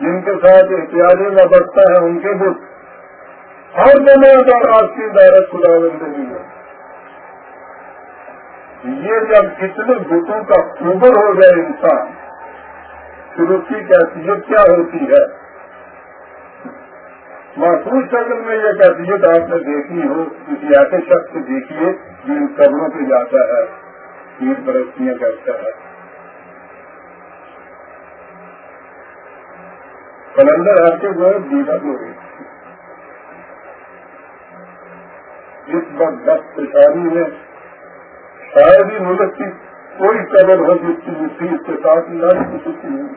جن کے ساتھ احتیاطی میں بچتا ہے ان کے بت ہر دنیا کا راشٹری دائرت خدا بندگی ہے یہ جب اتنے بتوں کا اوبر ہو جائے انسان پھر اس کی کیفیت کیا ہوتی ہے؟ محسوس شکل میں یہ کیفیت آپ نے دیکھی ہو، کسی ایسے شخص دیکھیے جو ان قبروں پہ جاتا ہے تین برسیاں کرتا ہے۔ کلندر آتے جو ہے دیدا ہو رہی وقت دس پریشانی میں شاید ہی ملک کی کوئی قدر ہو جس کی اس کے ساتھ نہ سکتی ہوں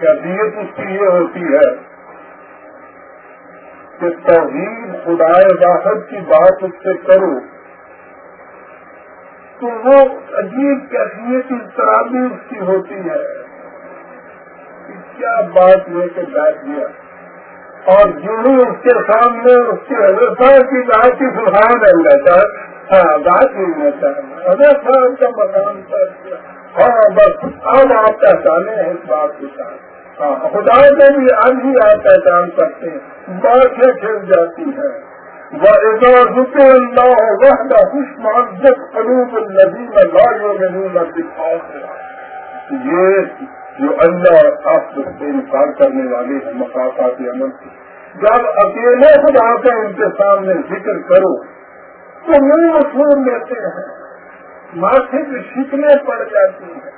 کیفیت اس کی یہ ہوتی ہے کہ توحید خدا واحد کی بات اس سے کرو۔ تو وہ عجیب کیفیت اس اس کی ہوتی ہے۔ کیا بات لے کے بیٹھ گیا۔ اور جو ہی اس کے سامنے اس کے حضرت صاحب کی بات کی، سبحان اللہ صاحب ہاں بات نہیں چاہتا۔ حضرت صاحب کا مقام ہاں بس اب آپ پہچانے ہیں اس بات کے ساتھ۔ ہاں خدا میں بھی اب ہی آپ پہچان سکتے ہیں۔ باتیں کھل جاتی ہیں۔ وہ اللہ یہ جو اللہ اور آپ سے انکار کرنے والے ہیں مقافات عمل سے جب اکیلے خدا کا ان کے سامنے ذکر کرو، تو منہ چھوڑ لیتے ہیں۔ ماتھے کی شکلیں پڑ جاتی ہیں۔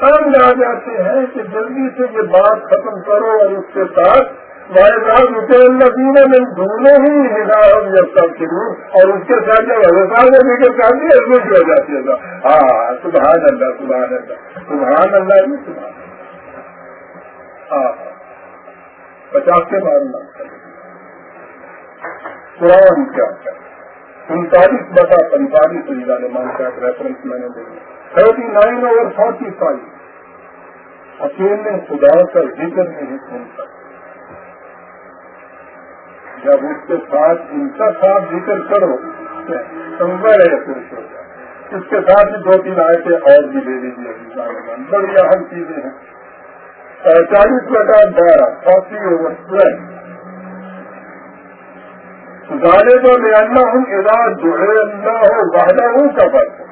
تنگ آ جاتے ہیں کہ جلدی سے یہ بات ختم کرو اور اس کے ساتھ نبینے میں دونوں ہی ہدایت جب تک شروع اور اس کے ساتھ جب ہزار نے کے ساتھ بھی ایڈمٹ ہو جاتی ہے۔ ہاں سبحان اللہ سبحان اللہ سبحان اللہ بھی سبحان ہاں پچاس کے مارنا قرآن کیا انتالیس بتا پینتالیس نے مان کا ریفرنس میں نے دیکھا۔ Thirty nine over forty five اکیلے خدا کا ذکر نہیں سن سکتا جب اس کے ساتھ ان کا ساتھ ذکر کرو تو بڑے خوش ہو جائے اس کے ساتھ ہی دو تین آئے تھے اور بھی لے لیجیے بڑی اہم چیزیں ہیں۔ پینتالیس بٹا بارہ فورٹی اوور ٹویلو گانے کو میں اللہ ہوں علاج جو ہے اللہ ہو وحدہ ہوں کا فرق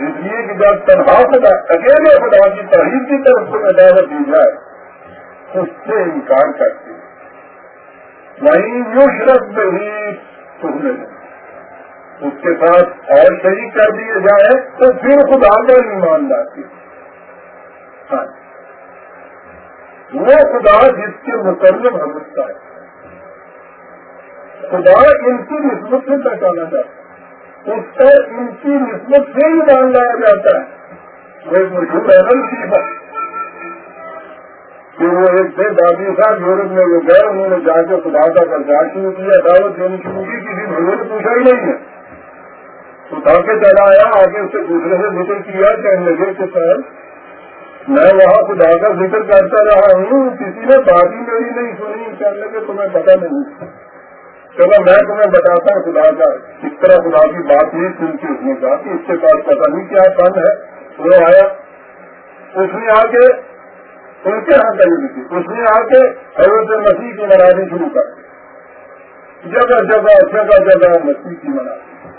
اس لیے کہ جب تنہا خدا اکیلے خدا کی تحریر کی طرف سے دعوت دی جائے اس سے انکار کرتی وہیں یو شرط نہیں سننے اس کے ساتھ اور شریک کر دیے جائے تو پھر خدا کا ایمان لاتی ہاں۔ وہ خدا جس کے مقرر حمدتا ہے۔ خدا ان کی نسبت سے پہچانا جاتا ہے۔ اس پر ان کی نسبت سے ہی مان لایا جاتا ہے۔ وہ ایک مشہور ایمل کی کہ وہ ایک تھے دادی صاحب یورپ میں وہ گئے، انہوں نے جا کے خدا کا پرچار شروع کیا، دعوت دینی شروع کی، کسی بھولے نے پوچھا ہی نہیں ہے۔ اٹھا کے چلا آیا، آگے اس سے دوسرے سے ذکر کیا، کہنے لگے کہ سر، میں وہاں خدا کا ذکر کرتا رہا ہوں، کسی نے بات ہی میری نہیں سنی، کہنے لگے تمہیں پتا نہیں۔ چلو، میں تمہیں بتاتا ہوں خدا کا اس طرح خدا کی بات نہیں سنتی اس نے کہا کہ اس کے پاس پتا نہیں کیا فن ہے۔ وہ آیا، اس نے آ کے ان کے یہاں گئی تھی اس نے آ کے حضرت مسیح کی منانی شروع کر جگہ جگہ جگہ جگہ مسیح کی منانی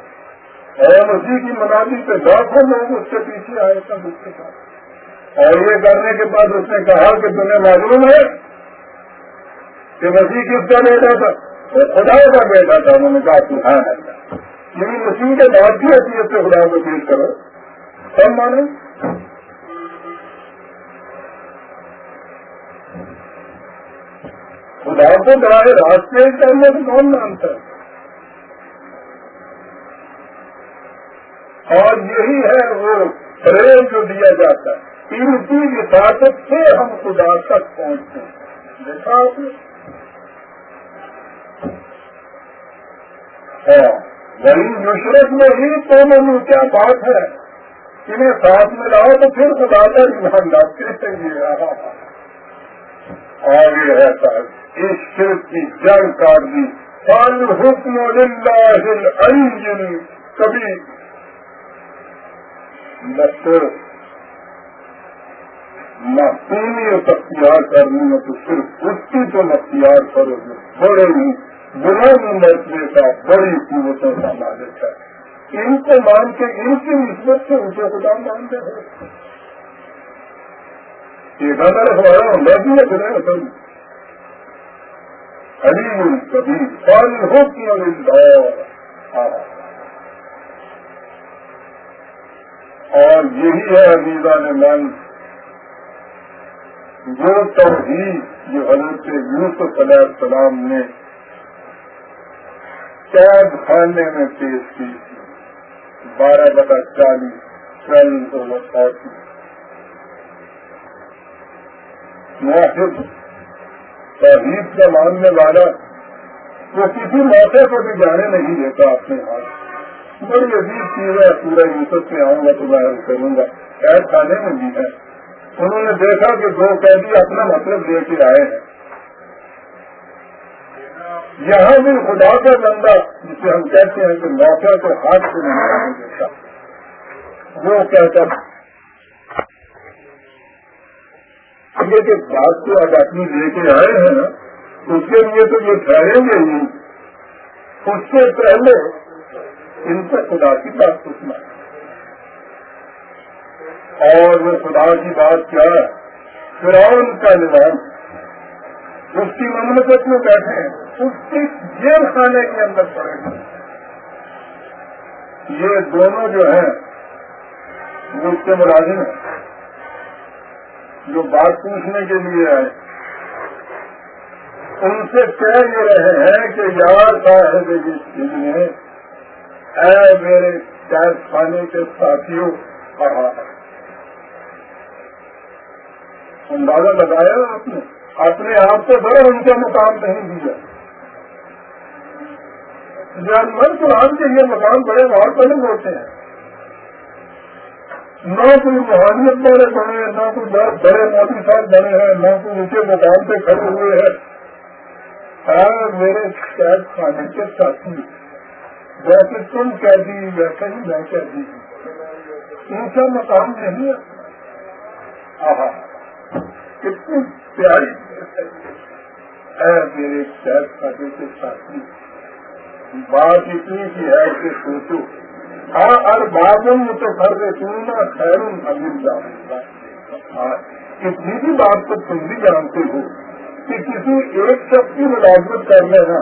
اور مسیح کی منانی پہ لاکھوں لوگ اس کے پیچھے آئے سب اس کے ساتھ۔ اور یہ کرنے کے بعد اس نے کہا کہ تمہیں معلوم ہے کہ مسیح کس کا بیٹا تھا؟ وہ خدا کا بیٹا تھا، انہوں نے کہا سبحان اللہ یعنی مسیح کے بعد بھی حیثیت سے خدا کو پیش کرو۔ سب مانے خدا کو براہ راستے کرنے سے کون مانتا ہے؟ اور یہی ہے وہ پریم جو دیا جاتا ہے۔ ان کی حفاظت سے ہم خدا تک پہنچتے ہیں۔ دیکھا آپ نے؟ ہاں وہی نصرت میں ہی تو میں کیا بات ہے؟ انہیں ساتھ میں لاؤ تو پھر خدا کا ایمان لاتے ہیں۔ ہاں، ہاں، ہاں۔ آگے رہتا ہے اس شرک کی جنگ کاٹ دی پان حکم کبھی محسومیت اختیار کرنی ہے تو صرف اس کی تو اختیار کرو گے بڑے ہی بلند مرتبے کا بڑی قوتوں کا مالک ہے ان کو مان کے ان کی نسبت سے ان کے خدا مانتے ہیں یہ غلط ہمارا ہم بھی ہے علیم کبھی فن حکم اور یہی ہے عزیزہ نے من جو توحید جو حضرت یوسف علیہ السلام نے قید خانے میں پیش کی تھی، بارہ بتا چالیس چالیس اوور فورٹی واحد توحید کا ماننے والا وہ کسی موقع کو بھی جانے نہیں دیتا اپنے ہاتھ بڑی عجیب چیز ہے پورا یوسف سے آؤں گا تو میں کروں گا۔ قید خانے میں بھی ہے۔ انہوں نے دیکھا کہ دو قیدی اپنا مطلب لے کے آئے ہیں۔ یہاں بھی خدا کا بندہ، جسے ہم کہتے ہیں کہ موقع کو ہاتھ سے نہیں دیتا۔ وہ کہتا کے بات کو آپ اپنی لے کے آئے ہیں نا، اس کے لیے تو یہ ٹھہریں گے ہی اس سے پہلے ان کو خدا کی بات سوچنا اور وہ خدا کی بات کیا؟ ہے فرعون کا نظام۔ اس کی مملکت میں بیٹھے ہیں۔ اس کی جیل خانے کے اندر پڑے گا یہ دونوں جو ہیں، وہ اس کے ملازم ہیں۔ جو بات پوچھنے کے لیے آئے۔ ان سے کہہ یہ رہے ہیں کہ یار صاحب نے اے میرے قید خانے کے ساتھیوں کہا اندازہ لگایا آپ نے؟ اپنے آپ سے بڑے ان کے مقام نہیں دیا۔ جانور قرآن کے یہ مقام بڑے اور پہلے ہوتے ہیں۔ نہ کوئی روحانیت والے بنے ہیں نہ کوئی بڑے موتی صاحب بنے ہیں، نہ کوئی اونچے مقام پہ کھڑے ہوئے ہیں۔ ہاں میرے شاید کھانے کے ساتھی جیسے تم کہہ دی، ویسے ہی میں کہہ دی۔ اونچا مقام نہیں ہے۔ کتنی پیاری ہے۔ میرے شاید کھانے کے ساتھی، بات اتنی کی ہے کہ سوچو۔ ہاں اور بادل تو خیر ہاں اتنی بھی بات تو تم بھی جانتے ہو، کہ کسی ایک شخص کی ملازمت کر لینا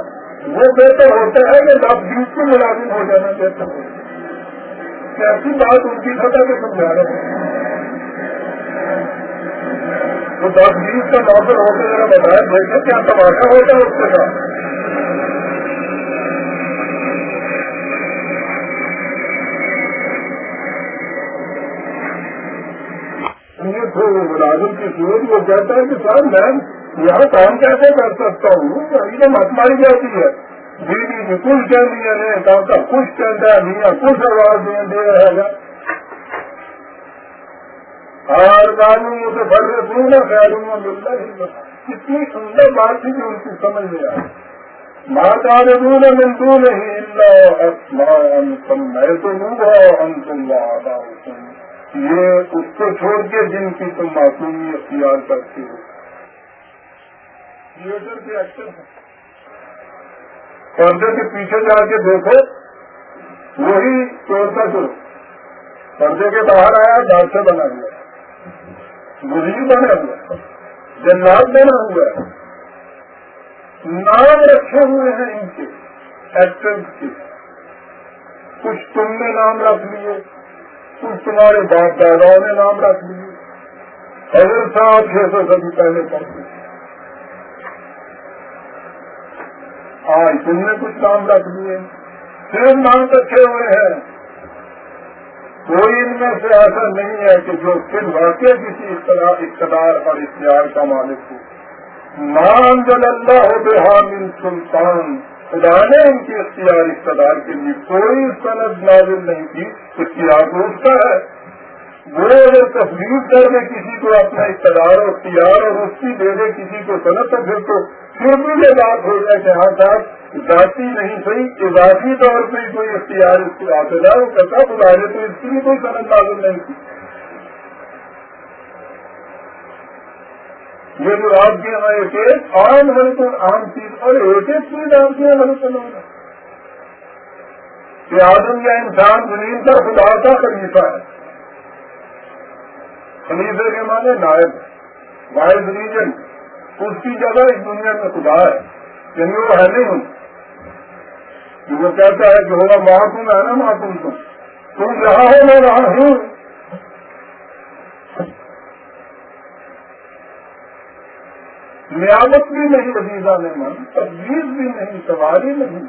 وہ بہتر ہوتا ہے کہ دس بیس کی ملازم ہو جانا بہتر ہوتا ہے۔ ایسی بات ان کی سطح پہ سمجھا رہے ہیں؟ وہ دس بیس کا نوکر ہو کے ذرا بتایا دیکھیں کیا تماشا ہوتا ہے اس کے ساتھ۔ تھے وہ ملازم کی صورت وہ کہتا ہے کہ سر میں یہاں کام کیسے کر سکتا ہوں؟ ابھی تو مت ماری جاتی ہے بیوی بھی کچھ کہہ دیا نے کام کا کچھ کہتا ہے میاں کچھ آواز دے دے رہے گا اور قانون سے بڑھ رہے تھے نا خیال ملتا ہی کتنی سندر بات تھی کہ ان کی سمجھ میں آئی۔ ماتا نے دون ملتو نہیں اللہ میں تو ہوں گا ہم تم یہ اس کو چھوڑ کے جن کی تم معصومی اختیار کرتی ہو۔ تھیٹر کے ایکٹر ہیں پردے کے پیچھے جا کے دیکھو وہی چور کا چور پردے کے باہر آیا دار سے بنا ہوا۔ مجھے بنا ہوا۔ جنات بنا ہوا۔ ہے نام رکھے ہوئے ہیں ان کے ایکٹر کے۔ کچھ تم نے نام رکھ لیے۔ کچھ تمہارے باپ داداؤں نے نام رکھ لیے۔ اگر صاحب چھ سو سبھی پہلے پڑھتے آج تم نے کچھ نام رکھ لیے۔ پھر نام رکھے ہوئے ہیں۔ کوئی ان میں سے ایسا نہیں ہے کہ جو پھر واقع کسی اقتدار اور اختیار کا مالک ہو۔ مان جل اللہ ہو بے سلطان۔ خدا نے ان کی اختیار اقتدار کے لیے کوئی صنعت نازل نہیں کی اختیار تو کا ہے۔ وہ اگر تصویر کر دے کسی کو اپنا اقتدار اور اختیار اور اس کی دے دے کسی کو صنعت تو پھر تو پھر بھی یہ بات ہو جائے کہ ہاں صاحب، ذاتی نہیں صحیح، اضافی طور پہ کوئی اختیار اس کو آتے جائے وہ کہتا خدا نے تو اس کی بھی کوئی صنعت نازل نہیں کی۔ یہ جو آپ کے یہاں ایک ایک عام تو عام چیز اور ایک ایک چیز آپ کے یہاں ہونا کہ آدم یا انسان زمین کا خدا کا خلیفہ ہے۔ خلیفے کے معنی نائب وائز ریجن اس کی جگہ اس دنیا میں خدا ہے۔ یعنی وہ ہے نہیں۔ ہوں وہ کہتا ہے کہ ہوگا محکوم ہے نا محکوم تم تم رہا ہو، میں رہا ہوں۔ نیامت بھی نہیں عزیزہ نے من تجویز بھی نہیں، سواری نہیں۔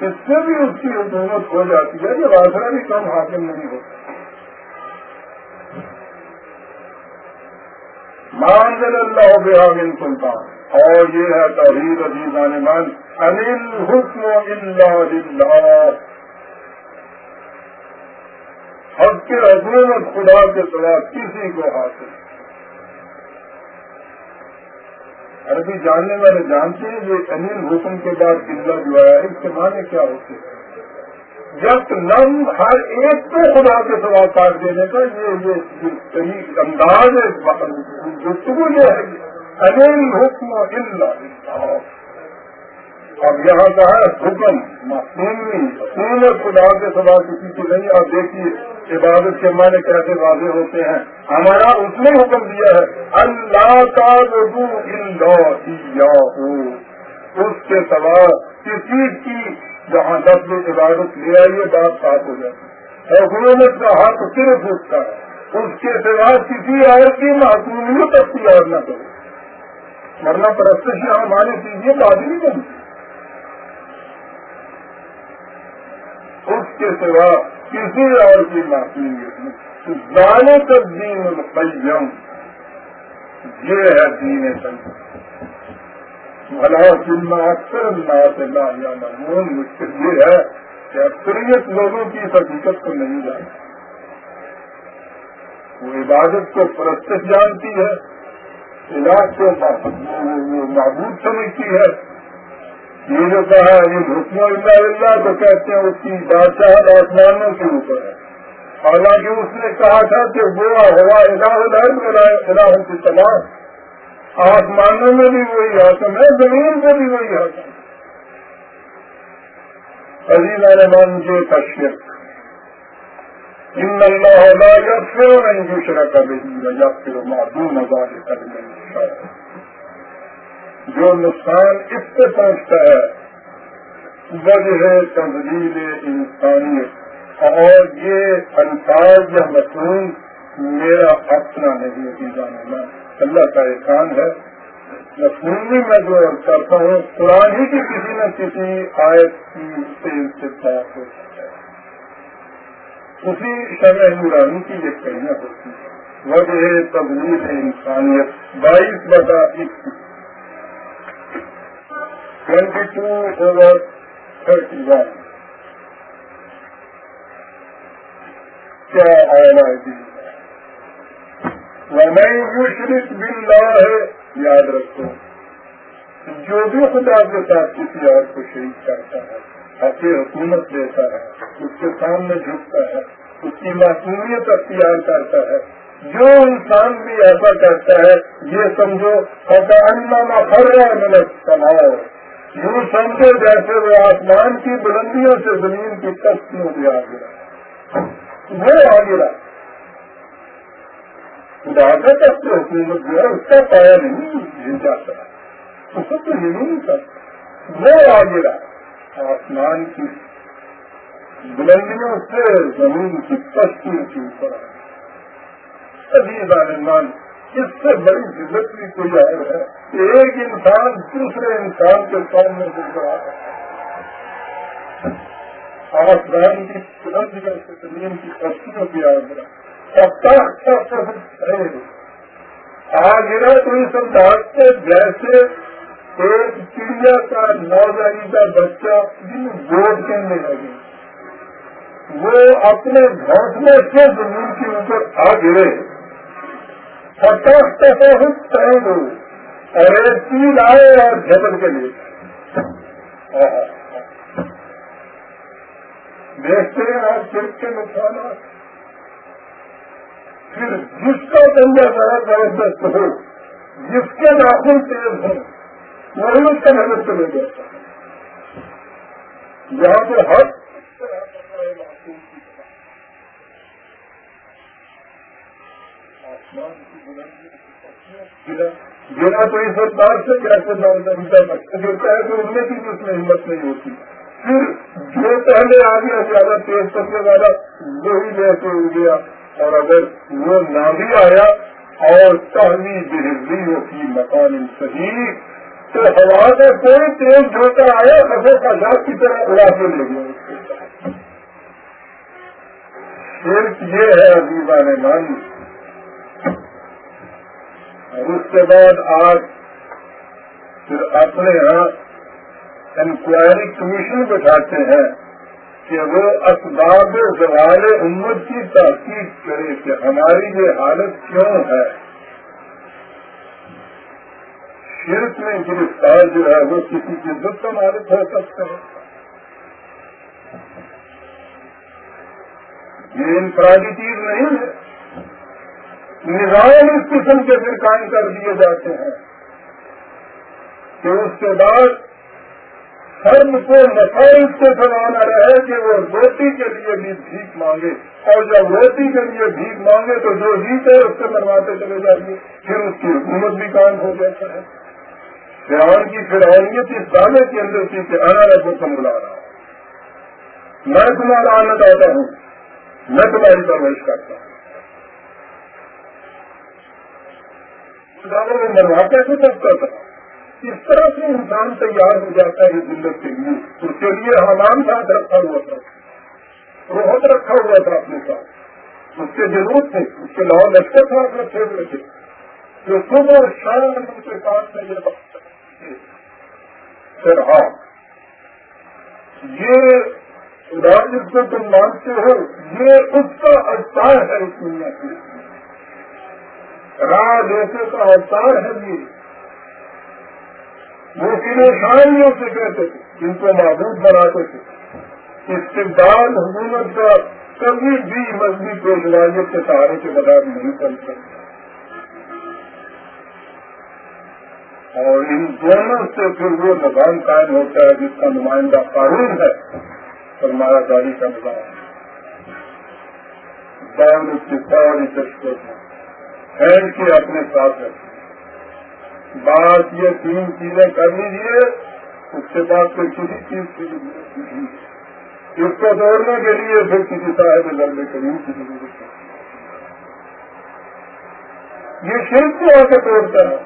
اس سے بھی اس کی حکومت ہو جاتی ہے کہ آسرا بھی کم حاصل نہیں ہوتا۔ مانگل اللہ بحامن سلطان۔ اور یہ ہے توحید عزیزہ نے من انل حکم اللہ حق کے حکومت خدا کے سوا کسی کو حاصل عربی جاننے والے جانتے ہیں یہ انل حکم کے بعد قلعہ جو ہے اس کے معنی کیا ہوتے ہیں جب نم ہر ایک کو خدا کے سوا کاٹ دینے کا، یہ یہ صحیح انداز گفتگو یہ ہے انل حکم اللہ اب یہاں کا ہے حکم معصومی پورے خدا کے سوا کسی کو نہیں آپ دیکھیے عبادت کے معنی کیسے واضح ہوتے ہیں؟ ہمارا اس نے حکم دیا ہے، اللہ کا اس کے سوا کسی کی جہاں دس عبادت لے آئیے بات صاف ہو جاتی ہے۔ حکومت کا ہاتھ صرف اٹھتا ہے۔ اس کے سوا کسی اور کی معصومیت اختیار نہ کرے ورنہ پرست یہاں مانی چیزیں بات نہیں بنتی۔ اس کے سوا کسی اور کی معصومیت نہیں دانے کا دین القیم۔ یہ ہے دین سنگ بھلا سننا اکثر اللہ سے یا مضمون مشکل یہ ہے کہ اکثریت لوگوں کی اس حقیقت کو نہیں جانتی وہ عبادت کو پرست جانتی ہے، علاج کو معبود سمجھتی ہے۔ یہ جو کہا یہ حکم اللہ اللہ تو کہتے ہیں، اس کی بادشاہ آسمانوں کے اوپر ہے۔ حالانکہ اس نے کہا تھا کہ وہ ہوا الہ کی تمام۔ آسمانوں میں بھی وہی حاصل ہے، زمین میں بھی وہی حاصل عظیم علمان کے کشیپ ان اللہ یا پھر نہیں دوسرا کبھی یا پھر معدوم آزاد کرنے جو نقصان اس سے پہنچتا ہے، وجہ تنظیل انسانیت۔ اور یہ الفاظ یا مصنوع میرا اپنا نہیں جانا اللہ کا احسان ہے۔ مصنوعی میں جو کرتا ہوں، قرآن ہی کی کسی نہ کسی آیت کی سے انتخاب ہوتا ہے۔ اسی شرح نورانی کی یہ کہنا ہوتی ہے وجہ تبلیغ انسانیت۔ بائیس بتا اکیس twenty two over thirty one کیا آئنا ہے مشرق بلّہ ہے یاد رکھو جو بھی خدا کے ساتھ کسی اور کو شریک کرتا ہے اپنی حکومت دیتا ہے اس کے سامنے جھکتا ہے اس کی معصومیت اختیار کرتا ہے؟ جو انسان بھی ایسا کرتا ہے، یہ سمجھو خطانہ ہر رہا ملک سماؤ یوں سمجھو جیسے وہ آسمان کی بلندیوں سے زمین کی تختیوں سے آ گیا۔ وہ آ گیا۔ خدا کا تخت حکومت جو ہے اس کا پایا نہیں، جل جاتا۔ اس کو تو یہ نہیں کرتا وہ آ گیا۔ آسمان کی بلندیوں سے زمین کی تختیوں کے اوپر۔ ابھی عالمان اس سے بڑی ضرورت بھی کوئی اور ہے کہ ایک انسان دوسرے انسان کے سامنے گزرا آسمان کی ترنت سے زمین کی پستیوں کی آگرہ آ گرا تو اس انداز سے جیسے ایک چڑیا کا نوزائیدہ بچہ جن ووٹ کرنے لگے۔ وہ اپنے گھونسلے سے زمین کے اوپر آ گرے۔ پچاس ہو اور تین آئے اور جبر کے لیے. دیکھتے ہیں آپ صرف کے نقصانات. پھر جس کا دنیا ذرا زبردست ہو، جس کے ناخن تیز ہوں وہی اس کا نظر چلے جاتا جہاں پہ ہر گرا تو اس بار سے کیسے گرتا ہے تو اڑنے کی اس میں ہمت نہیں ہوتی۔ پھر جو پہلے آ گیا زیادہ تیز کرنے والا وہی لے کے اڑ گیا۔ اور اگر وہ نہ بھی آیا اور تحمی بہلی ہوتی مکان صحیح، تو ہوا کا کوئی تیز جھوٹا آیا سفر کا لاکھ کی طرح اڑا کے لے گیا۔ صرف یہ ہے عزیزہ نے مان اس کے بعد آج پھر اپنے یہاں انکوائری کمیشن بٹھاتے ہیں کہ وہ اسباب زوال امت کی تحقیق کرے کہ ہماری یہ حالت کیوں ہے۔ شرک میں گرفتار جو ہے وہ کسی کی عزت کا مالک ہو سکتا ہے۔ یہ انفرادی چیز نہیں ہے۔ نظام اس قسم کے پھر قائم کر دیے جاتے ہیں کہ اس کے بعد فرم کو مسائل سے سمانا رہے کہ وہ روٹی کے لیے بھی بھیک مانگے اور جب روٹی کے لیے بھیک مانگے تو جو جیت ہے اس سے منواتے چلے جائیے پھر اس کی حکومت بھی قائم ہو جاتا ہے۔ فرعون کی فرعونیت اس دعوے کے اندر تھی کہ آنا رب کو بلا رہا ہوں میں تمہارا آنند آتا ہوں، میں تمہاری پرورش کرتا ہوں۔ میں مرواتے سے سکتا تھا اس طرح سے انسان تیار ہو جاتا ہے زندگی کے لیے۔ اس کے لیے حمام ساتھ رکھا ہوا تھا۔ بہت رکھا ہوا تھا اپنے ساتھ۔ اس کے ضرورت تھے اس کے لاہور لشکر تھا اپنے چھوڑ تھے۔ جو صبح شام ان کے پاس میں یہ وقت پھر ہاں یہ ادار جس کو تم مانتے ہو، یہ اس کا اوتار ہے اس دنیا کی راہ جیسے کا اوتار ہے یہ وہ پریشانیوں سے کہتے تھے، جن کو معبود بناتے تھے۔ استقبال حکومت کا کبھی بھی مذہبی پیشوائیت کے سہارے کے بغیر نہیں چل سکتا۔ اور ان دونوں سے پھر وہ نظام قائم ہوتا ہے جس کا نمائندہ قانون ہے سرمایہ داری کا نظام۔ دور اس کی ساری تشکر ہے کے اپنے ساتھ رکھیں۔ بات یہ تین چیزیں کر لیجیے اس کے بعد پھر کسی چیز کی اس کو دوڑنے کے لیے پھر کسی صاحب لڑنے کے لیے کسی ضرورت یہ شرک کو آ کے توڑتا ہے۔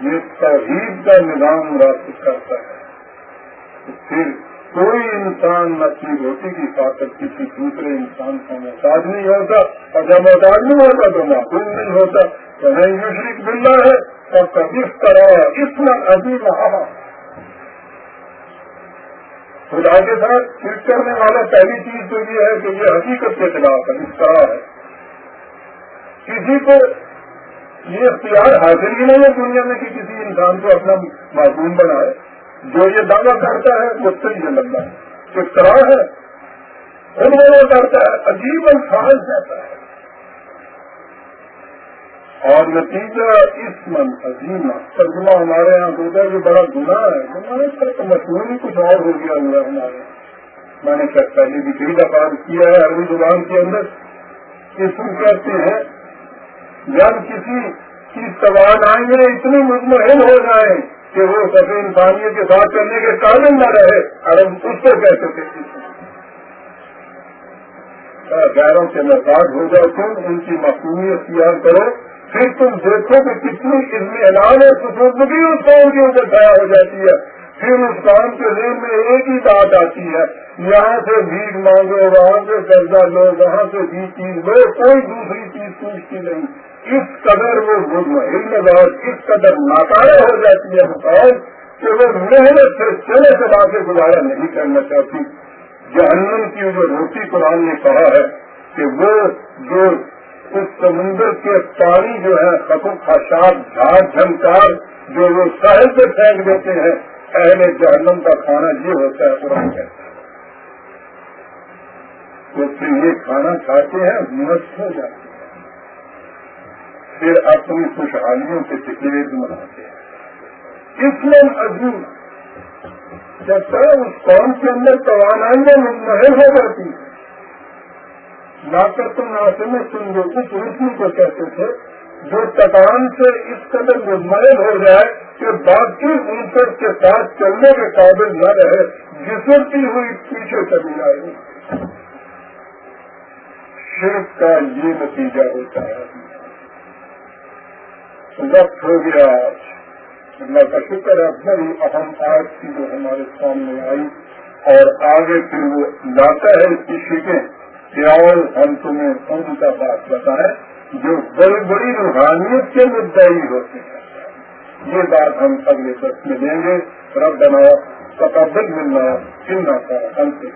یہ توحید کا نظام راست کرتا ہے۔ پھر کوئی انسان اپنی روٹی کی طاقت کسی دوسرے انسان کا محتاج نہیں ہوتا، اور جب محتاج نہیں ہوتا تو معقول نہیں ہوتا۔ تو نہیں مشرق ملنا ہے، اور کبھی اس طرح اس میں ابھی رہا خدا کے ساتھ ٹھیک کرنے والا پہلی چیز تو یہ ہے کہ یہ حقیقت کے خلاف ہے، اس طرح ہے۔ کسی کو یہ اختیار حاصل ہی نہیں ہے دنیا میں کہ کسی انسان کو اپنا معصوم بنائے۔ جو یہ دعویٰ کرتا ہے، وہ صحیح یہ لگتا ہے۔ کس طرح ہے؟ خود وہ کرتا ہے۔ عجیب الفاظ جاتا ہے۔ اور نتیجہ اس من عظیم ترجمہ ہمارے یہاں ہوتا ہے جو بڑا گناہ ہے۔ ہمارے سر مشہور ہی کچھ اور ہو گیا ہوا ہمارے۔ میں نے کیا پہلے بھی کئی دفعہ کیا ہے، عربی زبان کے اندر۔ اس میں کہتے ہیں، جب کسی کی سوال آئیں گے، اتنی مطمئن ہو جائیں۔ کہ وہ سبھی انسانیت کے ساتھ کرنے کے قابل نہ رہے اور ہم اس کو کہہ سکتے غیروں ہاں، کے محتاج ہو جاؤ تم ان کی مقبولی اختیار کرو۔ پھر تم دیکھو کہ کتنی اس میں اعلان ہے خصوصی اس کام کے اوپر کھڑا ہو جاتی ہے۔ پھر اس کام کے ذہن میں ایک ہی بات آتی ہے، یہاں سے بھیگ مانگو، وہاں سے قرضہ لو، وہاں سے بھی چیز لو، کوئی دوسری چیز پوچھتی نہیں۔ اس قدر وہ مطمئن اس قدر ناکارہ ہو جاتی ہے بتاؤ کہ وہ محنت سے چلے چلا کے گزارا نہیں کرنا چاہتی۔ جہنم کی جو روٹی قرآن نے کہا ہے کہ وہ جو اس سمندر کے پانی جو ہے خطو خاشات جھاڑ جھنکار جو وہ ساحل سے پھینک دیتے ہیں پہلے جہنم کا کھانا یہ ہوتا ہے قرآن کہتا ہے تو پھر یہ کھانا کھاتے ہیں، مست ہو جاتے ہیں۔ پھر اپنی خوشحالیوں کے ٹکٹ مناتے ہیں۔ اس میں عظیم؟ جب اس قوم کے اندر توانائیاں محل ہو جاتی نہ کر تم ناسے میں سن لو اس روشنی کو کہتے تھے، جو تکان سے اس قدر مطمئن ہو جائے کہ باقی انسر کے ساتھ چلنے کے قابل نہ رہے گزرتی ہوئی پیچھے چلی جائے شرک کا یہ نتیجہ ہوتا ہے۔ وقت ہو گیا اللہ کا شکر ہے بڑی اہم آج کی جو ہمارے سامنے آئی اور آگے پھر وہ لاتا ہے اس کی شکیں کہ اور ہم تمہیں ان کا بات بتائیں جو بڑی بڑی روحانیت کے مدعی ہوتے ہیں یہ بات ہم اگلے دس میں دیں گے رب بناؤ تقبل ملنا چننا کا ہم سے